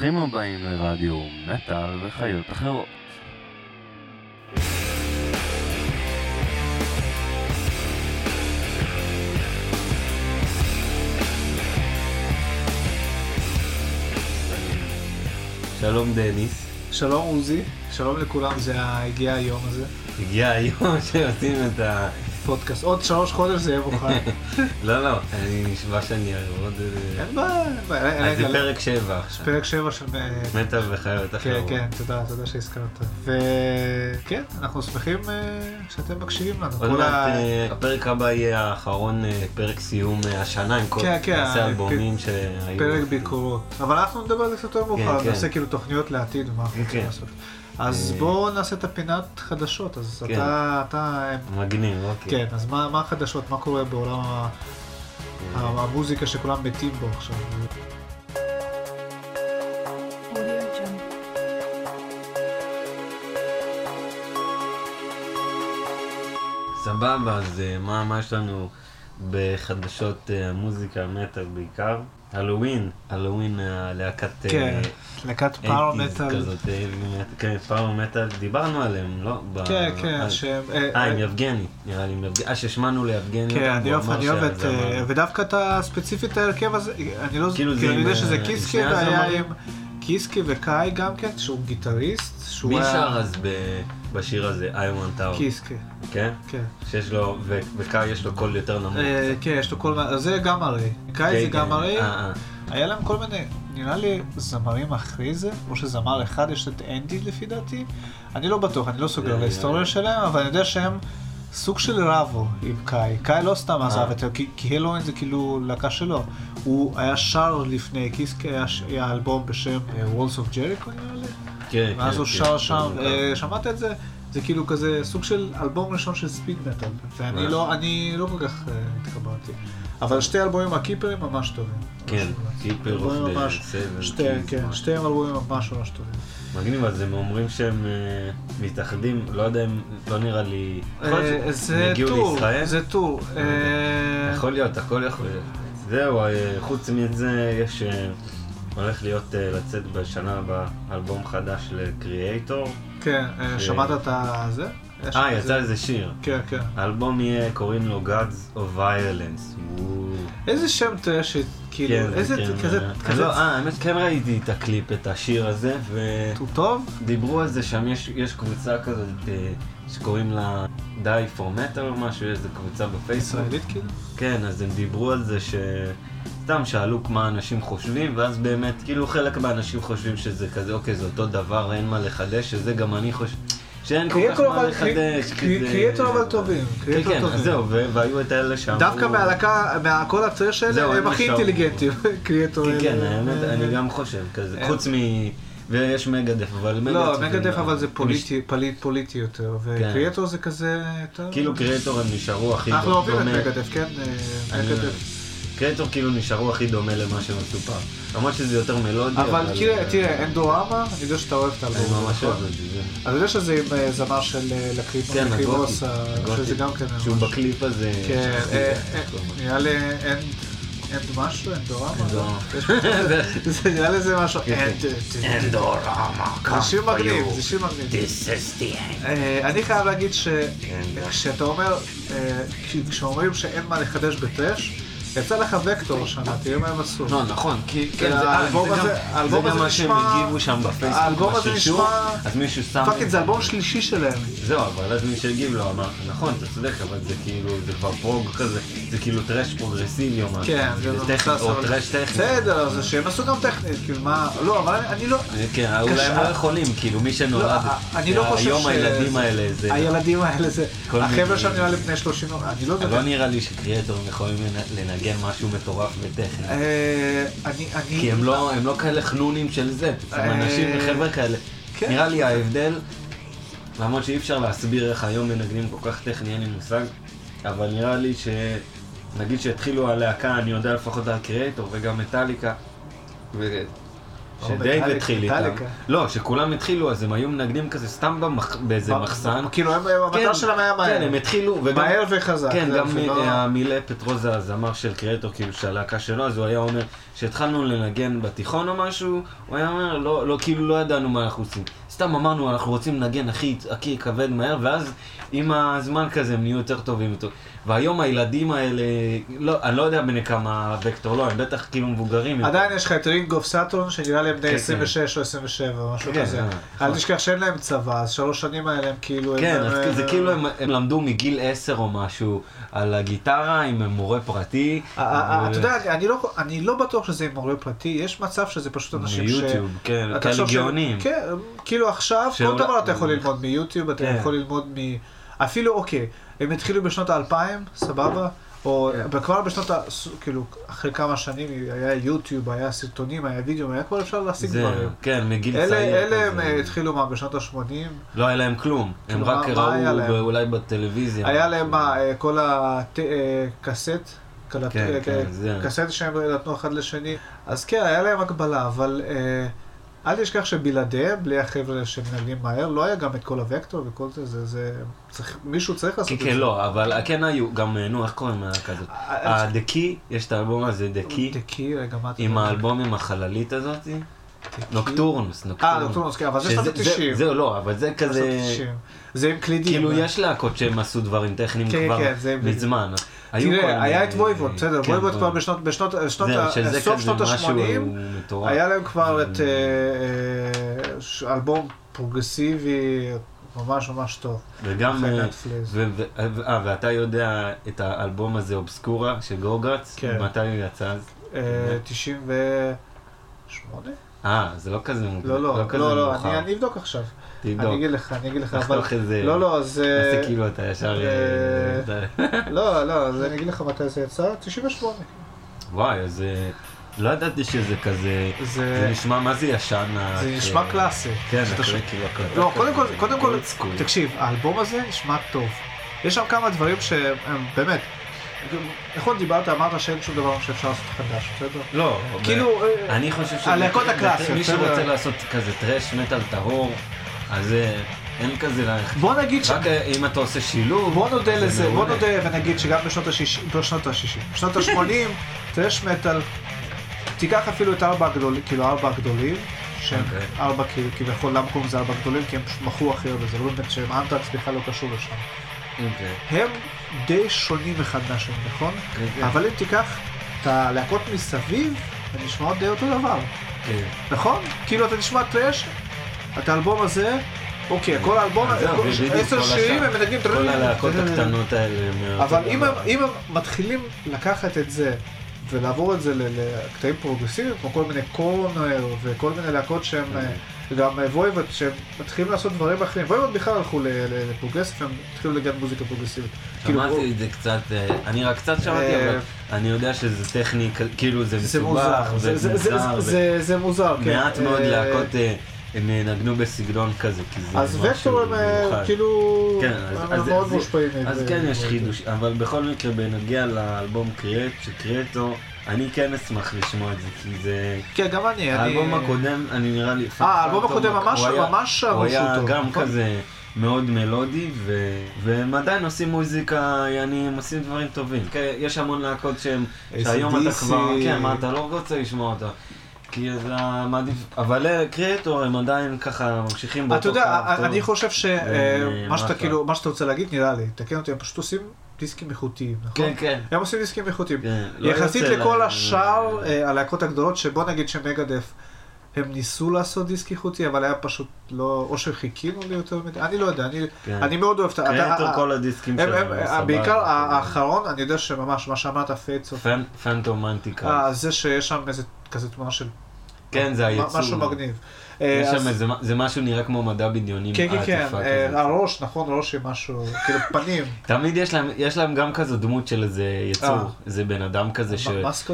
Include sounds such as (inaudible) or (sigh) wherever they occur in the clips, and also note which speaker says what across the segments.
Speaker 1: ברוכים הבאים לרדיו מטאל וחיות אחרות.
Speaker 2: שלום דניס,
Speaker 3: שלום עוזי, שלום לכולם, זה הגיע היום הזה,
Speaker 2: הגיע היום (laughs) שעושים את ה...
Speaker 3: פודקאסט, עוד שלוש חודש זה יהיה מוכן. (laughs)
Speaker 2: לא, לא, אני נשבע שאני עוד... אה,
Speaker 3: אין בעיה,
Speaker 2: אז זה פרק 7 עכשיו.
Speaker 3: פרק שבע של... אה,
Speaker 2: מטאל וחיות
Speaker 3: כן,
Speaker 2: אחרות.
Speaker 3: כן, תודה, תודה שהזכרת. וכן, אנחנו שמחים אה, שאתם מקשיבים לנו.
Speaker 2: עוד מעט הפרק הבא יהיה האחרון, פרק סיום השנה עם כל
Speaker 3: כן, כן, ה-
Speaker 2: אלבומים שהיו.
Speaker 3: פרק ביקורות. אבל אנחנו נדבר על זה קצת יותר מאוחר,
Speaker 2: כן.
Speaker 3: נעשה כאילו תוכניות לעתיד, מה אנחנו רוצים
Speaker 2: כן.
Speaker 3: לעשות. אז
Speaker 2: אה,
Speaker 3: בואו נעשה את הפינת חדשות, אז
Speaker 2: כן.
Speaker 3: אתה, אתה,
Speaker 2: מגניב, אוקיי.
Speaker 3: כן, אז מה מה החדשות, מה קורה בעולם ה-
Speaker 2: אה,
Speaker 3: המוזיקה שכולם מתים בו עכשיו?
Speaker 2: סבבה, אז אה, מה מה יש לנו בחדשות אה, המוזיקה, מטאל בעיקר? הלואוין, הלואוין הלהקת... אה,
Speaker 3: כן, להקת
Speaker 2: 80s
Speaker 3: מטאל.
Speaker 2: אה, כן, פאור מטאל, דיברנו עליהם, לא?
Speaker 3: כן, כן,
Speaker 2: אה,
Speaker 3: שהם...
Speaker 2: אה, עם יבגני, נראה לי, אה, שהשמענו ליבגני.
Speaker 3: כן, אני אוהב, אני אוהב את... אה, ודווקא את הספציפית ההרכב הזה, אני לא...
Speaker 2: כאילו
Speaker 3: אני יודע שזה
Speaker 2: אה,
Speaker 3: קיסקי והיה? עם קיסקי וקאי גם כן, שהוא גיטריסט, שהוא
Speaker 2: מי
Speaker 3: היה...
Speaker 2: שר אז ב- בשיר הזה, I want out,
Speaker 3: קיסקי,
Speaker 2: כן?
Speaker 3: כן.
Speaker 2: שיש לו, וקאי יש לו קול יותר נמוך.
Speaker 3: אה, כן, יש לו מיני... זה גם הרי. קאי
Speaker 2: כן,
Speaker 3: זה גם
Speaker 2: כן,
Speaker 3: הרי.
Speaker 2: אה, אה.
Speaker 3: היה להם כל מיני, נראה לי זמרים אחרי זה, או שזמר אחד, יש את אנדי לפי דעתי. אני לא בטוח, אני לא סוגר ההיסטוריה שלהם, אבל אני יודע שהם סוג של רבו עם קאי. קאי לא סתם עזב. את זה, כי- כי Helloween זה כאילו להקה שלו. הוא היה שר לפני, קיסקי היה היה אלבום בשם Walls of Jericho נראה לי.
Speaker 2: כן,
Speaker 3: ואז
Speaker 2: כן,
Speaker 3: הוא
Speaker 2: כן,
Speaker 3: שר שם,
Speaker 2: כן,
Speaker 3: אה, שמעת את זה? זה כאילו כזה סוג של אלבום ראשון של speed metal, ואני? לא, אני לא כל כך אה, התחברתי. אבל שתי אלבומים הקיפרים ממש טובים.
Speaker 2: כן.
Speaker 3: Keeper
Speaker 2: of
Speaker 3: the
Speaker 2: Seven.
Speaker 3: שתי, כן, שתי אלבומים ממש ממש טובים.
Speaker 2: מגניב, אז הם אומרים שהם אה, מתאחדים, לא יודע אם, לא נראה לי...
Speaker 3: זה טור? זה טור.
Speaker 2: לא.
Speaker 3: אה,
Speaker 2: יכול להיות, הכל יכול להיות. זהו, חוץ מזה, יש... אה, הולך להיות אה, לצאת בשנה הבאה אלבום חדש לקריאייטור.
Speaker 3: כן, אה,
Speaker 2: ש-
Speaker 3: שמעת את זה? יש
Speaker 2: אה, יצא איזה שיר.
Speaker 3: כן, כן.
Speaker 2: האלבום יהיה, קוראים לו Gods of Violence.
Speaker 3: איזה שם טרשי, כאילו,
Speaker 2: כן, זה
Speaker 3: איזה,
Speaker 2: כן,
Speaker 3: כזה,
Speaker 2: אה,
Speaker 3: כזה,
Speaker 2: לא, אה, האמת כן ראיתי את הקליפ, את השיר הזה, ו...
Speaker 3: הוא טוב?
Speaker 2: דיברו על זה שם, יש, יש קבוצה כזאת אה, שקוראים לה Die for Metal או משהו, איזה קבוצה בפייסבוק.
Speaker 3: ישראלית כאילו?
Speaker 2: כן, אז הם דיברו על זה ש... סתם שאלו מה אנשים חושבים, ואז באמת, כאילו חלק מהאנשים חושבים שזה כזה, אוקיי, זה אותו דבר, אין מה לחדש, שזה גם אני חושב, שאין כל כך
Speaker 3: קריאטור
Speaker 2: מה לחדש.
Speaker 3: קריאטור אבל טובים,
Speaker 2: כן,
Speaker 3: קריאטור
Speaker 2: כן,
Speaker 3: טובים.
Speaker 2: אז זהו, והיו את האלה שאמרו...
Speaker 3: דווקא מהלהקה, מכל הטרש
Speaker 2: זהו,
Speaker 3: האלה, הם הכי. אינטליגנטים, (laughs) קריאטור.
Speaker 2: כן, כן. האמת, אני גם חושב כזה,
Speaker 3: אה,
Speaker 2: חוץ מ... ויש מגדף, אבל מגדף...
Speaker 3: לא, מגדף
Speaker 2: לא-
Speaker 3: אבל זה פוליטי, פליט פוליטי יותר, וקריאטור זה כזה.
Speaker 2: כאילו קריאטור הם נשארו הכי
Speaker 3: אנחנו אוהבים את. מגדף, כן? אה, מגדף.
Speaker 2: קריאטור כאילו נשארו הכי דומה למה שהם עשו פעם. למרות שזה יותר מלודי,
Speaker 3: אבל תראה,
Speaker 2: אה,
Speaker 3: תראה, אנדורמה, אני יודע שאתה אוהב את
Speaker 2: אני
Speaker 3: האלבום.
Speaker 2: ממש
Speaker 3: נכון?
Speaker 2: אוהב את זה.
Speaker 3: אני יודע שזה עם אה, זמר של אה,
Speaker 2: כן.
Speaker 3: לקריבוס,
Speaker 2: הגותי.
Speaker 3: שזה גם כן
Speaker 2: שהוא
Speaker 3: ממש-
Speaker 2: בקליפ הזה...
Speaker 3: כן, אה, אה. נראה לי אין... אין משהו, אנדורמה? פה- (laughs) זה נראה לי זה משהו.
Speaker 2: כן,
Speaker 3: אין-
Speaker 2: אנדורמה,
Speaker 3: זה שיר מגניב, זה שיר מגניב.
Speaker 2: This is the end.
Speaker 3: אני חייב להגיד
Speaker 2: כן,
Speaker 3: שכשאתה אומר, כש- כשאומרים שאין מה לחדש בטרש, יצא לך וקטור השנה, תראה מה הם עשו.
Speaker 2: לא, נכון, כי
Speaker 3: כן,
Speaker 2: זה- זה גם- זה מה שהם הגיבו שם בפייסבוק,
Speaker 3: האלבום הזה נשמע-
Speaker 2: אז מישהו שם...
Speaker 3: fuck את זה אלבום שלישי שלהם.
Speaker 2: זהו, אבל אז מי שהגיב לו אמר, נכון, אתה צודק, אבל זה כאילו, זה כבר prog כזה, זה כאילו thrash פרוגרסיבי או משהו.
Speaker 3: כן, זה
Speaker 2: טכני,
Speaker 3: מבוסס
Speaker 2: או thrash טכני.
Speaker 3: בסדר, אז שהם עשו גם טכנית, כאילו מה, לא, אבל אני לא,
Speaker 2: כן, אולי הם לא יכולים, כאילו מי שנולד,
Speaker 3: לא, אני לא חושב
Speaker 2: היום
Speaker 3: ש-
Speaker 2: הילדים האלה, זה...
Speaker 3: הילדים האלה זה, החבר'ה שם נראה לי בני 30, אני לא יודע.
Speaker 2: לא נראה לי ש Kreator ים יכולים לנ- לנגן משהו מטורף וטכני.
Speaker 3: אה,
Speaker 2: כי הם לא, הם לא כאלה חנונים של זה, הם
Speaker 3: אה,
Speaker 2: אנשים וחבר'ה כאלה.
Speaker 3: כן.
Speaker 2: נראה לי ההבדל, למרות שאי אפשר להסביר איך היום מנגנים כל כך טכני, אין לי מושג, אבל נראה לי ש... נגיד שהתחילו הלהקה, אני יודע לפחות על קריאטור וגם מטאליקה, שדייב התחיל איתם. לא, שכולם התחילו, אז הם היו מנגנים כזה סתם באיזה מחסן.
Speaker 3: כאילו, הם- המטרה שלהם היה מהר.
Speaker 2: כן, הם התחילו.
Speaker 3: מהר וחזק.
Speaker 2: כן, גם אה, המילה פטרוזה, הזמר של קריאטור, כאילו, של הלהקה שלו, אז הוא היה אומר, כשהתחלנו לנגן בתיכון או משהו, הוא היה אומר, לא, לא, כאילו, לא ידענו מה אנחנו עושים. סתם אמרנו, אנחנו רוצים לנגן הכי, כבד מהר, ואז עם הזמן כזה הם נהיו יותר טובים. והיום הילדים האלה, לא, אני לא יודע בני כמה Vektor, לא, הם בטח כאילו מבוגרים. יותר.
Speaker 3: עדיין יש לך את Ring of Saturn, שנראה לי הם בני
Speaker 2: כן,
Speaker 3: 26 או 27 או משהו
Speaker 2: כן,
Speaker 3: כזה.
Speaker 2: אה,
Speaker 3: אל
Speaker 2: נכון.
Speaker 3: תשכח שאין להם צבא, אז שלוש שנים האלה הם כאילו... הם-
Speaker 2: כן,
Speaker 3: הם-
Speaker 2: זה כאילו הם, הם למדו מגיל 10 או משהו על הגיטרה עם מורה פרטי.
Speaker 3: אה, אה, אתה יודע, אני לא- אני לא בטוח שזה עם מורה פרטי, יש מצב שזה פשוט אנשים ש...
Speaker 2: מיוטיוב, כן, כאלה גאונים.
Speaker 3: כן, כאילו עכשיו, כל דבר אתה יכול ללמוד מיוטיוב, אתה
Speaker 2: כן.
Speaker 3: יכול ללמוד מ... אפילו, אוקיי, הם התחילו בשנות האלפיים, סבבה? או
Speaker 2: כן.
Speaker 3: כבר בשנות ה... כאילו, אחרי כמה שנים היה יוטיוב, היה סרטונים, היה וידאו, היה כבר אפשר להשיג דברים.
Speaker 2: כן, מגיל
Speaker 3: אלה,
Speaker 2: צעיר.
Speaker 3: אלה הם
Speaker 2: כזה.
Speaker 3: אה, התחילו מה, בשנות ה-80?
Speaker 2: לא היה להם כלום, הם
Speaker 3: כאילו,
Speaker 2: רק? ראו אולי בטלוויזיה.
Speaker 3: היה. להם מה, אה, כל הקסט,
Speaker 2: כן,
Speaker 3: אה,
Speaker 2: כן.
Speaker 3: קסט שהם נתנו אחד לשני, אז כן, היה להם הגבלה, אבל אה, אל תשכח שבלעדיהם, בלי החבר'ה שמנהלים מהר, לא היה גם את כל הוקטור וכל זה, זה, זה, צריך, מישהו צריך
Speaker 2: כן,
Speaker 3: לעשות את זה.
Speaker 2: כן, לא, אבל כן היו, גם, נו, איך קוראים ללהקה הזאת?
Speaker 3: אה,
Speaker 2: ה-The Key, יש את האלבום הזה, The Key,
Speaker 3: דקי, רגע, מה אתה
Speaker 2: עם? האלבום עם החללית הזאת. Nocturnus,
Speaker 3: אה, Nocturnus. כן, אבל זה שנות
Speaker 2: שזה-
Speaker 3: ה-90.
Speaker 2: זהו, לא, אבל זה כזה,
Speaker 3: זה עם קלידים.
Speaker 2: כאילו יש להקות שהם עשו דברים טכניים
Speaker 3: כן,
Speaker 2: כבר
Speaker 3: כן, זה בדיוק.
Speaker 2: מזמן.
Speaker 3: תראה, היה את Voivod, בסדר,
Speaker 2: כן,
Speaker 3: Voivod כבר
Speaker 2: Voivod.
Speaker 3: בשנות, בשנות, בשנות,
Speaker 2: זהו,
Speaker 3: ה-
Speaker 2: שזה
Speaker 3: סוף
Speaker 2: כזה
Speaker 3: שנות
Speaker 2: משהו
Speaker 3: ה-80,
Speaker 2: מטורף.
Speaker 3: היה להם כבר את אה, אה, אלבום פרוגרסיבי ממש ממש טוב.
Speaker 2: וגם, אה, אה, ואתה יודע את האלבום הזה, Obscura, של Gorguts?
Speaker 3: כן.
Speaker 2: מתי הוא יצא אז?
Speaker 3: אה, 98?
Speaker 2: אה, זה לא כזה מוקדם.
Speaker 3: לא, לא, לא, לא,
Speaker 2: מאוחר.
Speaker 3: אני אני אבדוק עכשיו. אני
Speaker 2: תבדוק.
Speaker 3: אגיד לך, אני אגיד לך, אבל...
Speaker 2: תחתוך איזה...
Speaker 3: לא, לא, אז...
Speaker 2: נעשה
Speaker 3: אה,
Speaker 2: כאילו אתה ישר...
Speaker 3: אה,
Speaker 2: אה, (laughs)
Speaker 3: לא, לא, אז אני אגיד לך מתי זה יצא, 98.
Speaker 2: וואי, אז לא ידעתי שזה כזה... זה
Speaker 3: זה...
Speaker 2: נשמע מה זה ישן.
Speaker 3: זה נשמע קלאסי.
Speaker 2: כן,
Speaker 3: ש-
Speaker 2: כאילו הקלטה
Speaker 3: לא, קודם כל, קודם כל. תקשיב, האלבום הזה נשמע טוב. יש שם כמה דברים שהם באמת, נכון דיברת, אמרת שאין שום דבר שאפשר לעשות חדש, בסדר?
Speaker 2: לא,
Speaker 3: כאילו, אה,
Speaker 2: אני חושב שזה...
Speaker 3: הלהקות הקלאסיות,
Speaker 2: מי. שרוצה לעשות כזה טרש מטאל טהור, אז אה, אין כזה... לה-
Speaker 3: בוא נגיד ש...
Speaker 2: רק אה, אם אתה עושה שילוב...
Speaker 3: בוא נודה
Speaker 2: זה
Speaker 3: לזה, בוא. נודה ונגיד שגם בשנות ה-60, לא שנות ה-60, בשנות ה-80, טרש מטאל, תיקח אפילו את ארבע הגדולים, כאילו ארבע הגדולים, שהם
Speaker 2: אוקיי.
Speaker 3: ארבע כאילו, כביכול, למה קוראים לזה ארבע גדולים? כי הם פשוט מכרו הכי הרבה, זה לא באמת שהם אנטרקס בכלל לא קשור לשם.
Speaker 2: אוקיי.
Speaker 3: הם די שונים אחד מהשני, נכון?
Speaker 2: כן, כן.
Speaker 3: אבל אם תיקח את הלהקות מסביב, הן נשמעות די אותו דבר,
Speaker 2: כן.
Speaker 3: נכון? כאילו אתה נשמע thrash, את האלבום הזה, אוקיי, כל האלבום, כל-
Speaker 2: בדיוק,
Speaker 3: עשר שירים. הם מנגנים
Speaker 2: כל הלהקות הקטנות האלה.
Speaker 3: אבל אם. הם, מתחילים לקחת את זה ולעבור את זה לקטעים פרוגרסיביים, כמו כל מיני Coroner וכל מיני להקות שהם,
Speaker 2: כן.
Speaker 3: אה, גם אה, Voivod, שהם מתחילים לעשות דברים אחרים. וויבוד בכלל הלכו לפרוגרסיב, הם התחילו לגן מוזיקה פרוגרסיבית. כאילו,
Speaker 2: שמעתי את זה קצת, אה, אני רק קצת שמעתי,
Speaker 3: אה,
Speaker 2: אבל אני יודע שזה טכני, כאילו זה מסובך,
Speaker 3: מוזר, זה- זה- זה- מוזר, כן.
Speaker 2: מעט מאוד להקות הם נגנו בסגנון כזה, כי זה
Speaker 3: אז
Speaker 2: משהו
Speaker 3: וקטור הם
Speaker 2: מיוחד.
Speaker 3: כאילו,
Speaker 2: כן, אז-
Speaker 3: הם
Speaker 2: אז זה-
Speaker 3: מאוד מושפעים.
Speaker 2: אז. כן יש חידוש, אבל בכל מקרה בנגיע לאלבום קריאט, שקריאטו, אני כן אשמח לשמוע את זה, כי זה...
Speaker 3: כן, גם אני. אני-
Speaker 2: האלבום הקודם, אני נראה לי...
Speaker 3: אה, האלבום הקודם ממש
Speaker 2: הוא היה-
Speaker 3: ממש
Speaker 2: הוא היה. גם
Speaker 3: נכון?
Speaker 2: כזה מאוד מלודי, ו... והם עדיין עושים מוזיקה, יעני, הם עושים דברים טובים. כן, יש המון להקות שהם, שהיום אתה. כבר, כן, מה, אתה לא רוצה לשמוע אותה. כי אתה מעדיף, אבל אה, קריאטור הם עדיין ככה ממשיכים באותו
Speaker 3: אתה יודע. אני חושב שמה
Speaker 2: ומה
Speaker 3: שאתה
Speaker 2: אתה?
Speaker 3: כאילו, מה שאתה רוצה להגיד, נראה לי, תקן אותי, הם פשוט עושים דיסקים איכותיים, נכון?
Speaker 2: כן, כן.
Speaker 3: הם עושים דיסקים איכותיים.
Speaker 2: כן, לא
Speaker 3: יחסית
Speaker 2: יוצא
Speaker 3: לכל
Speaker 2: להם-
Speaker 3: השאר, אה, הלהקות הגדולות, שבוא נגיד שמגדף, הם ניסו לעשות דיסק איכותי, אבל היה פשוט לא, או שחיכינו לי יותר מדי, אני לא יודע, אני-
Speaker 2: כן.
Speaker 3: אני מאוד אוהב את ה...
Speaker 2: Kreator
Speaker 3: אתה-
Speaker 2: כל הדיסקים
Speaker 3: הם-
Speaker 2: שלהם.
Speaker 3: בעיקר האחרון, אני יודע שממש, מה שאמרת, Fates of...
Speaker 2: Phantom Antichrist.
Speaker 3: אה, זה שיש שם איזה כזה תמונה של...
Speaker 2: כן, זה היצור.
Speaker 3: משהו מגניב.
Speaker 2: יש
Speaker 3: אה, אז-
Speaker 2: שם איזה, זה משהו נראה כמו מדע בדיוני.
Speaker 3: כן, כן, כן, אה. הראש, נכון, ראש עם משהו, כאילו פנים.
Speaker 2: תמיד יש להם, יש להם גם כזו דמות של איזה
Speaker 3: אה.
Speaker 2: יצור, איזה בן אדם כזה ש...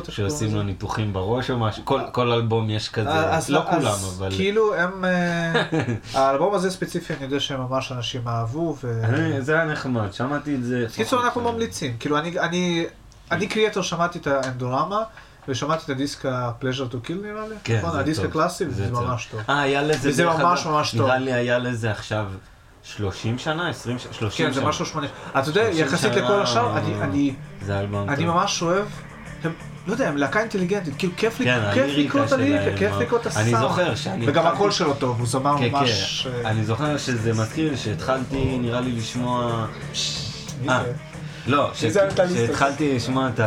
Speaker 2: שעושים? לו ניתוחים בראש או משהו, כל, כל אלבום יש כזה, לא כולם, אבל...
Speaker 3: כאילו הם, אה, (laughs) האלבום הזה ספציפי, אני יודע שממש אנשים אהבו, ו...
Speaker 2: זה היה נחמד, שמעתי את זה.
Speaker 3: קיצור, אנחנו ממליצים, כאילו אני, אני, אני קריאטור שמעתי את האנדורמה, ושמעתי את הדיסק ה-Pleasure to Kill נראה לי,
Speaker 2: כן,
Speaker 3: נכון? הדיסק. הקלאסי,
Speaker 2: זה
Speaker 3: זה
Speaker 2: טוב.
Speaker 3: ממש טוב.
Speaker 2: אה, היה לזה...
Speaker 3: וזה ממש ממש טוב.
Speaker 2: נראה לי היה לזה עכשיו 30 שנה, 20 שנה, 30
Speaker 3: כן,
Speaker 2: שנה.
Speaker 3: זה משהו שמונה. אתה יודע,
Speaker 2: 30
Speaker 3: יחסית לכל השאר, אני- אני-
Speaker 2: אלבום
Speaker 3: אני
Speaker 2: טוב.
Speaker 3: ממש אוהב, הם, לא יודע, הם להקה אינטליגנטית, כאילו כיף
Speaker 2: כן,
Speaker 3: לקרוא את הליריקה, כיף
Speaker 2: אה,
Speaker 3: לקרוא את הסאונד.
Speaker 2: אני זוכר שאני
Speaker 3: וגם הקול שלו טוב, הוא זמר
Speaker 2: כן,
Speaker 3: ממש...
Speaker 2: כן.
Speaker 3: אה,
Speaker 2: אני זוכר שזה מזכיר שהתחלתי, נראה לי, לשמוע... אה? לא? שהתחלתי לשמוע את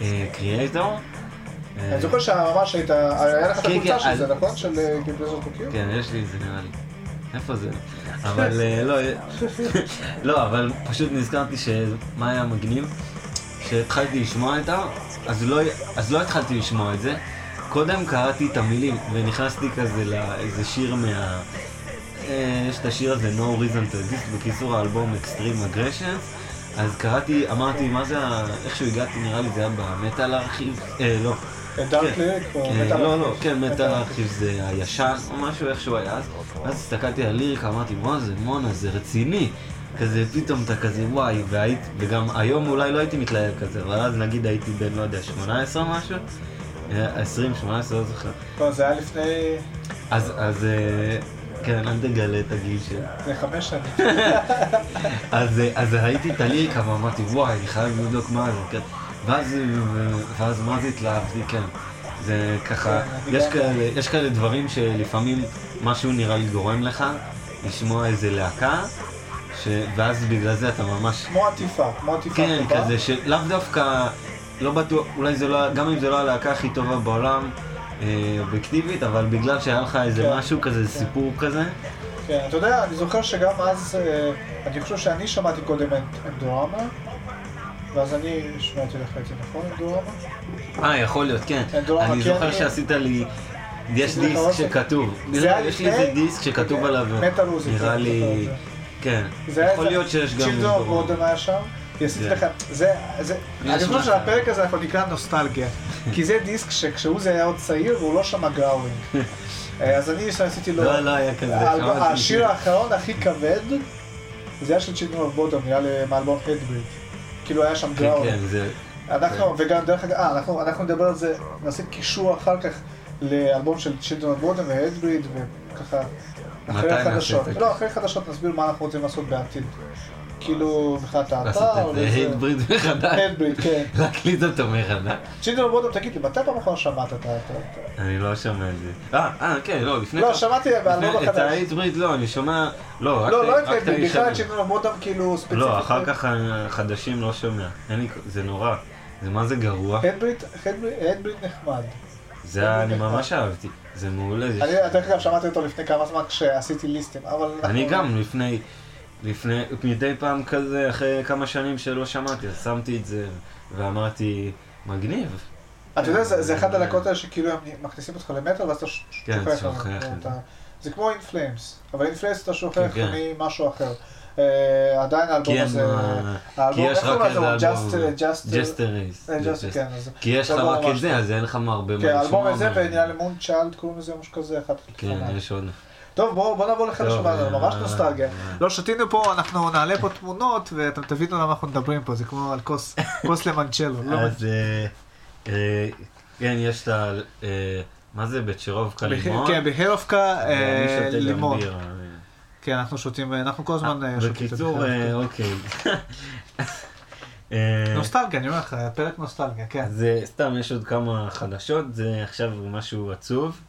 Speaker 2: ה-Creator.
Speaker 3: אני זוכר שממש היית, היה לך את
Speaker 2: כן,
Speaker 3: החולצה
Speaker 2: כן,
Speaker 3: של זה, נכון? של גיבלזר טוקיו?
Speaker 2: כן, יש לי את זה נראה לי. איפה זה? אבל אה, לא, אה, (laughs) לא, אבל פשוט נזכרתי שמה היה מגניב? שהתחלתי לשמוע את ה... אז לא, אז לא התחלתי לשמוע את זה. קודם קראתי את המילים, ונכנסתי כזה לאיזה שיר מה... אה, יש את השיר הזה, No Reason to Exist, בקיצור האלבום Extreme Aggression. אז קראתי, אמרתי, מה זה, איכשהו הגעתי, נראה לי זה היה במטאל ארכיב, אה, לא, כן. אה, לא, לא? כן,
Speaker 3: מטאל ארכיב.
Speaker 2: זה הישן או משהו, איכשהו היה אז. ואז הסתכלתי על ליריקה, אמרתי, מה זה, מונה, זה רציני. כזה, פתאום אתה כזה, וואי, והיית, וגם היום אולי לא הייתי מתלהב כזה, אבל אז נגיד הייתי בן, לא יודע, 18 או משהו? אה, 20, 18, לא זוכר.
Speaker 3: לא, זה היה לפני...
Speaker 2: אז, אז, אה, כן, אל תגלה את הגיל שלי.
Speaker 3: זה חמש שנים.
Speaker 2: אז, ראיתי את הליריקה ואמרתי, וואי, אני חייב לבדוק מה זה. כן. ואז, מה זה התלהבתי, כן. זה ככה,
Speaker 3: כן,
Speaker 2: יש כאלה, יש כאלה דברים שלפעמים משהו נראה לי גורם לך לשמוע איזה להקה, ש... ואז בגלל זה אתה ממש...
Speaker 3: כמו עטיפה, כמו עטיפה
Speaker 2: כן,
Speaker 3: טובה.
Speaker 2: כזה שלאו דווקא, לא בטוח, אולי זה לא, גם אם זה לא הלהקה הכי טובה בעולם, אובייקטיבית, אבל בגלל שהיה לך איזה
Speaker 3: כן,
Speaker 2: משהו כזה,
Speaker 3: כן.
Speaker 2: סיפור כזה,
Speaker 3: כן, אתה יודע, אני זוכר שגם אז, אה, אני חושב שאני שמעתי קודם את Endorama, ואז אני השמעתי לך את זה, נכון, Endorama?
Speaker 2: אה, יכול להיות, כן.
Speaker 3: Endorama,
Speaker 2: אני
Speaker 3: כן,
Speaker 2: זוכר
Speaker 3: כן.
Speaker 2: שעשית לי... יש דיסק? שכתוב, יש לי איזה דיסק שכתוב
Speaker 3: כן,
Speaker 2: עליו, נראה
Speaker 3: כן,
Speaker 2: לי. כן, יכול להיות שיש גם... דברים.
Speaker 3: Bodom היה שם. עשיתי
Speaker 2: כן.
Speaker 3: לך, זה, אני חושב
Speaker 2: משהו.
Speaker 3: שלפרק הזה אנחנו נקרא נוסטלגיה, (laughs) כי זה דיסק שכשהוא זה היה עוד צעיר והוא לא שמע growling. אה, (laughs) אז אני עשיתי לו,
Speaker 2: לא, לא היה כזה.
Speaker 3: השיר האחרון הכי כבד, זה היה של Children of Bodom, נראה לי מאלבום Hatebreeder. כאילו היה שם
Speaker 2: כן,
Speaker 3: growling.
Speaker 2: כן, זה...
Speaker 3: אנחנו, וגם דרך אגב, אה, אנחנו, נדבר על זה, נעשה קישור אחר כך לאלבום של Children of Bodom ו Hatebreeder, וככה, אחרי החדשות. לא, אחרי חדשות נסביר מה אנחנו רוצים לעשות בעתיד. כאילו, מבחינת
Speaker 2: לעשות
Speaker 3: האתר,
Speaker 2: את זה Hatebreeder מחדש.
Speaker 3: Hatebreeder, כן.
Speaker 2: להקליט אותו מחדש.
Speaker 3: Children of Bodom, תגיד לי, מתי פעם אחרונה שמעת את ה...
Speaker 2: אני לא שומע את זה. אה, אה, כן, לא, לפני...
Speaker 3: לא, שמעתי באלבום
Speaker 2: לפני- את
Speaker 3: החדש.
Speaker 2: ה Hatebreeder, לא, אני שומע... לא, רק
Speaker 3: לא,
Speaker 2: את-
Speaker 3: לא את
Speaker 2: רק את
Speaker 3: Hatebreeder, בכלל. את of Bodom, כאילו, ספציפית.
Speaker 2: לא, אחר כך החדשים לא שומע. אין לי... זה נורא. זה מה זה גרוע.
Speaker 3: Hatebreeder נחמד.
Speaker 2: זה אני ממש אהבתי. זה מעולה.
Speaker 3: אני, דרך אגב, שמעתי אותו לפני כמה זמן כשעשיתי ליסטים, אבל...
Speaker 2: אני גם לפני, לפני, מדי פעם כזה, אחרי כמה שנים שלא שמעתי, אז שמתי את זה ואמרתי, מגניב.
Speaker 3: אתה יודע, זה, זה אחד הלהקות האלה שכאילו הם מכניסים אותך למטר ואז אתה
Speaker 2: כן,
Speaker 3: שוכח.
Speaker 2: שוכח את זה.
Speaker 3: אתה- זה כמו אינפלאמס, אבל אינפלאמס אתה שוכח
Speaker 2: כן, כן.
Speaker 3: ממשהו אחר. אה, עדיין האלבום הזה.
Speaker 2: כי יש רק? איזה אלבום,
Speaker 3: Just,
Speaker 2: רייס.
Speaker 3: אה, כן, אז-
Speaker 2: כי יש לך
Speaker 3: אלבום
Speaker 2: רק את זה. אז אין לך הרבה מה
Speaker 3: כן, האלבום
Speaker 2: לשמוע.
Speaker 3: הזה ונראה לי מון צ'יילד קוראים לזה משהו כזה, אחד
Speaker 2: כן. יש עוד.
Speaker 3: טוב, בואו בוא נעבור לחלק
Speaker 2: טוב,
Speaker 3: שלנו, ממש
Speaker 2: אה,
Speaker 3: נוסטלגיה.
Speaker 2: אה.
Speaker 3: לא, שתינו פה, אנחנו נעלה פה תמונות ואתם תבינו למה אנחנו מדברים פה, זה כמו על כוס (laughs) כוס למנצ'לו. לא
Speaker 2: אז אה, כן, יש את ה... מה זה בצ'רובקה לימון?
Speaker 3: כן,
Speaker 2: גם
Speaker 3: לימון. כן, אנחנו שותים, אנחנו כל הזמן שותים את
Speaker 2: בקיצור, אוקיי.
Speaker 3: נוסטלגיה, אני אומר לך, פרק נוסטלגיה, כן.
Speaker 2: אז אה, סתם יש עוד כמה חדשות, זה עכשיו משהו עצוב.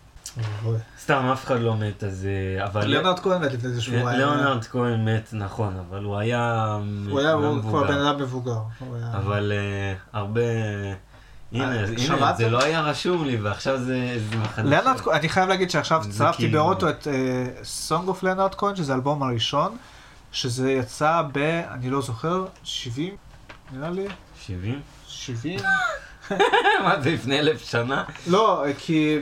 Speaker 2: סתם אף אחד לא מת, אז... אה, אבל...
Speaker 3: ליאונרד כהן מת לפני איזה שבועיים.
Speaker 2: ליאונרד כהן מת, נכון, אבל הוא היה...
Speaker 3: הוא היה כבר. בן אדם מבוגר. הוא היה-
Speaker 2: אבל אה, הרבה... הנה,
Speaker 3: אה?
Speaker 2: זה לא היה רשום לי, ועכשיו זה זה מחדש.
Speaker 3: ליאונרד כהן, אני חייב להגיד שעכשיו צרפתי
Speaker 2: כאילו-
Speaker 3: באוטו את אה, Song of ליאונרד כהן, שזה האלבום הראשון, שזה יצא ב... אני לא זוכר, 70? נראה לי?
Speaker 2: 70?
Speaker 3: 70? (laughs)
Speaker 2: מה זה, לפני אלף שנה?
Speaker 3: לא, אה, כי...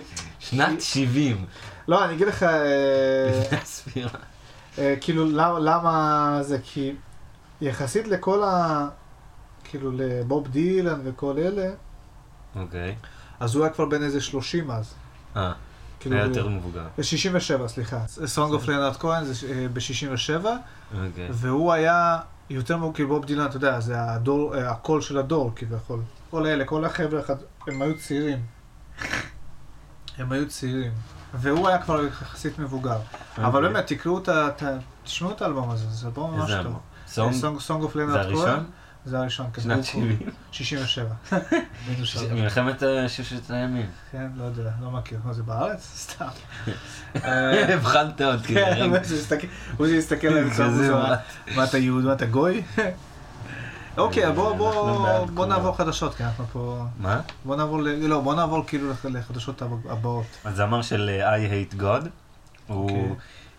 Speaker 2: שנת 70.
Speaker 3: לא, אני אגיד לך, אה,
Speaker 2: לפני הספירה.
Speaker 3: אה, כאילו, למה- זה? כי יחסית לכל ה... כאילו, לבוב דילן וכל אלה,
Speaker 2: אוקיי.
Speaker 3: אז הוא היה כבר בן איזה 30 אז.
Speaker 2: אה,
Speaker 3: כאילו,
Speaker 2: היה יותר מבוגר.
Speaker 3: ב-67, סליחה. Song of ליאונרד כהן זה אה, ב-67,
Speaker 2: אוקיי.
Speaker 3: והוא היה יותר מ... כאילו בוב דילן, אתה יודע, זה הדור, אה, הקול של הדור כביכול. כל אלה, כל החבר'ה, הם היו צעירים. הם היו צעירים. והוא היה כבר יחסית מבוגר. אבל
Speaker 2: אוקיי.
Speaker 3: באמת, תקראו את ה... תשמעו את האלבום הזה, זה אלבום ממש טוב.
Speaker 2: אלבום? סונג?
Speaker 3: אוף
Speaker 2: זה
Speaker 3: לנרד
Speaker 2: הראשון?
Speaker 3: זה הראשון, כן.
Speaker 2: שנת
Speaker 3: הוא-
Speaker 2: 70?
Speaker 3: 67. מינוס שלוש.
Speaker 2: מלחמת אה, ששת הימים.
Speaker 3: כן, לא יודע, לא מכיר. מה זה בארץ? (laughs) סתם. אה, (laughs)
Speaker 2: הבחנת אותי
Speaker 3: כן. הוא עליהם מוזרה.
Speaker 2: מה- (laughs)
Speaker 3: מה אתה יהוד, מה אתה גוי? אוקיי, בוא- בוא בוא נעבור חדשות, כי אנחנו פה...
Speaker 2: מה?
Speaker 3: בוא נעבור, ל- לא, בוא נעבור כאילו לח- לחדשות הבא- הבאות.
Speaker 2: הזמר של אה, I Hate God. הוא...
Speaker 3: אוקיי.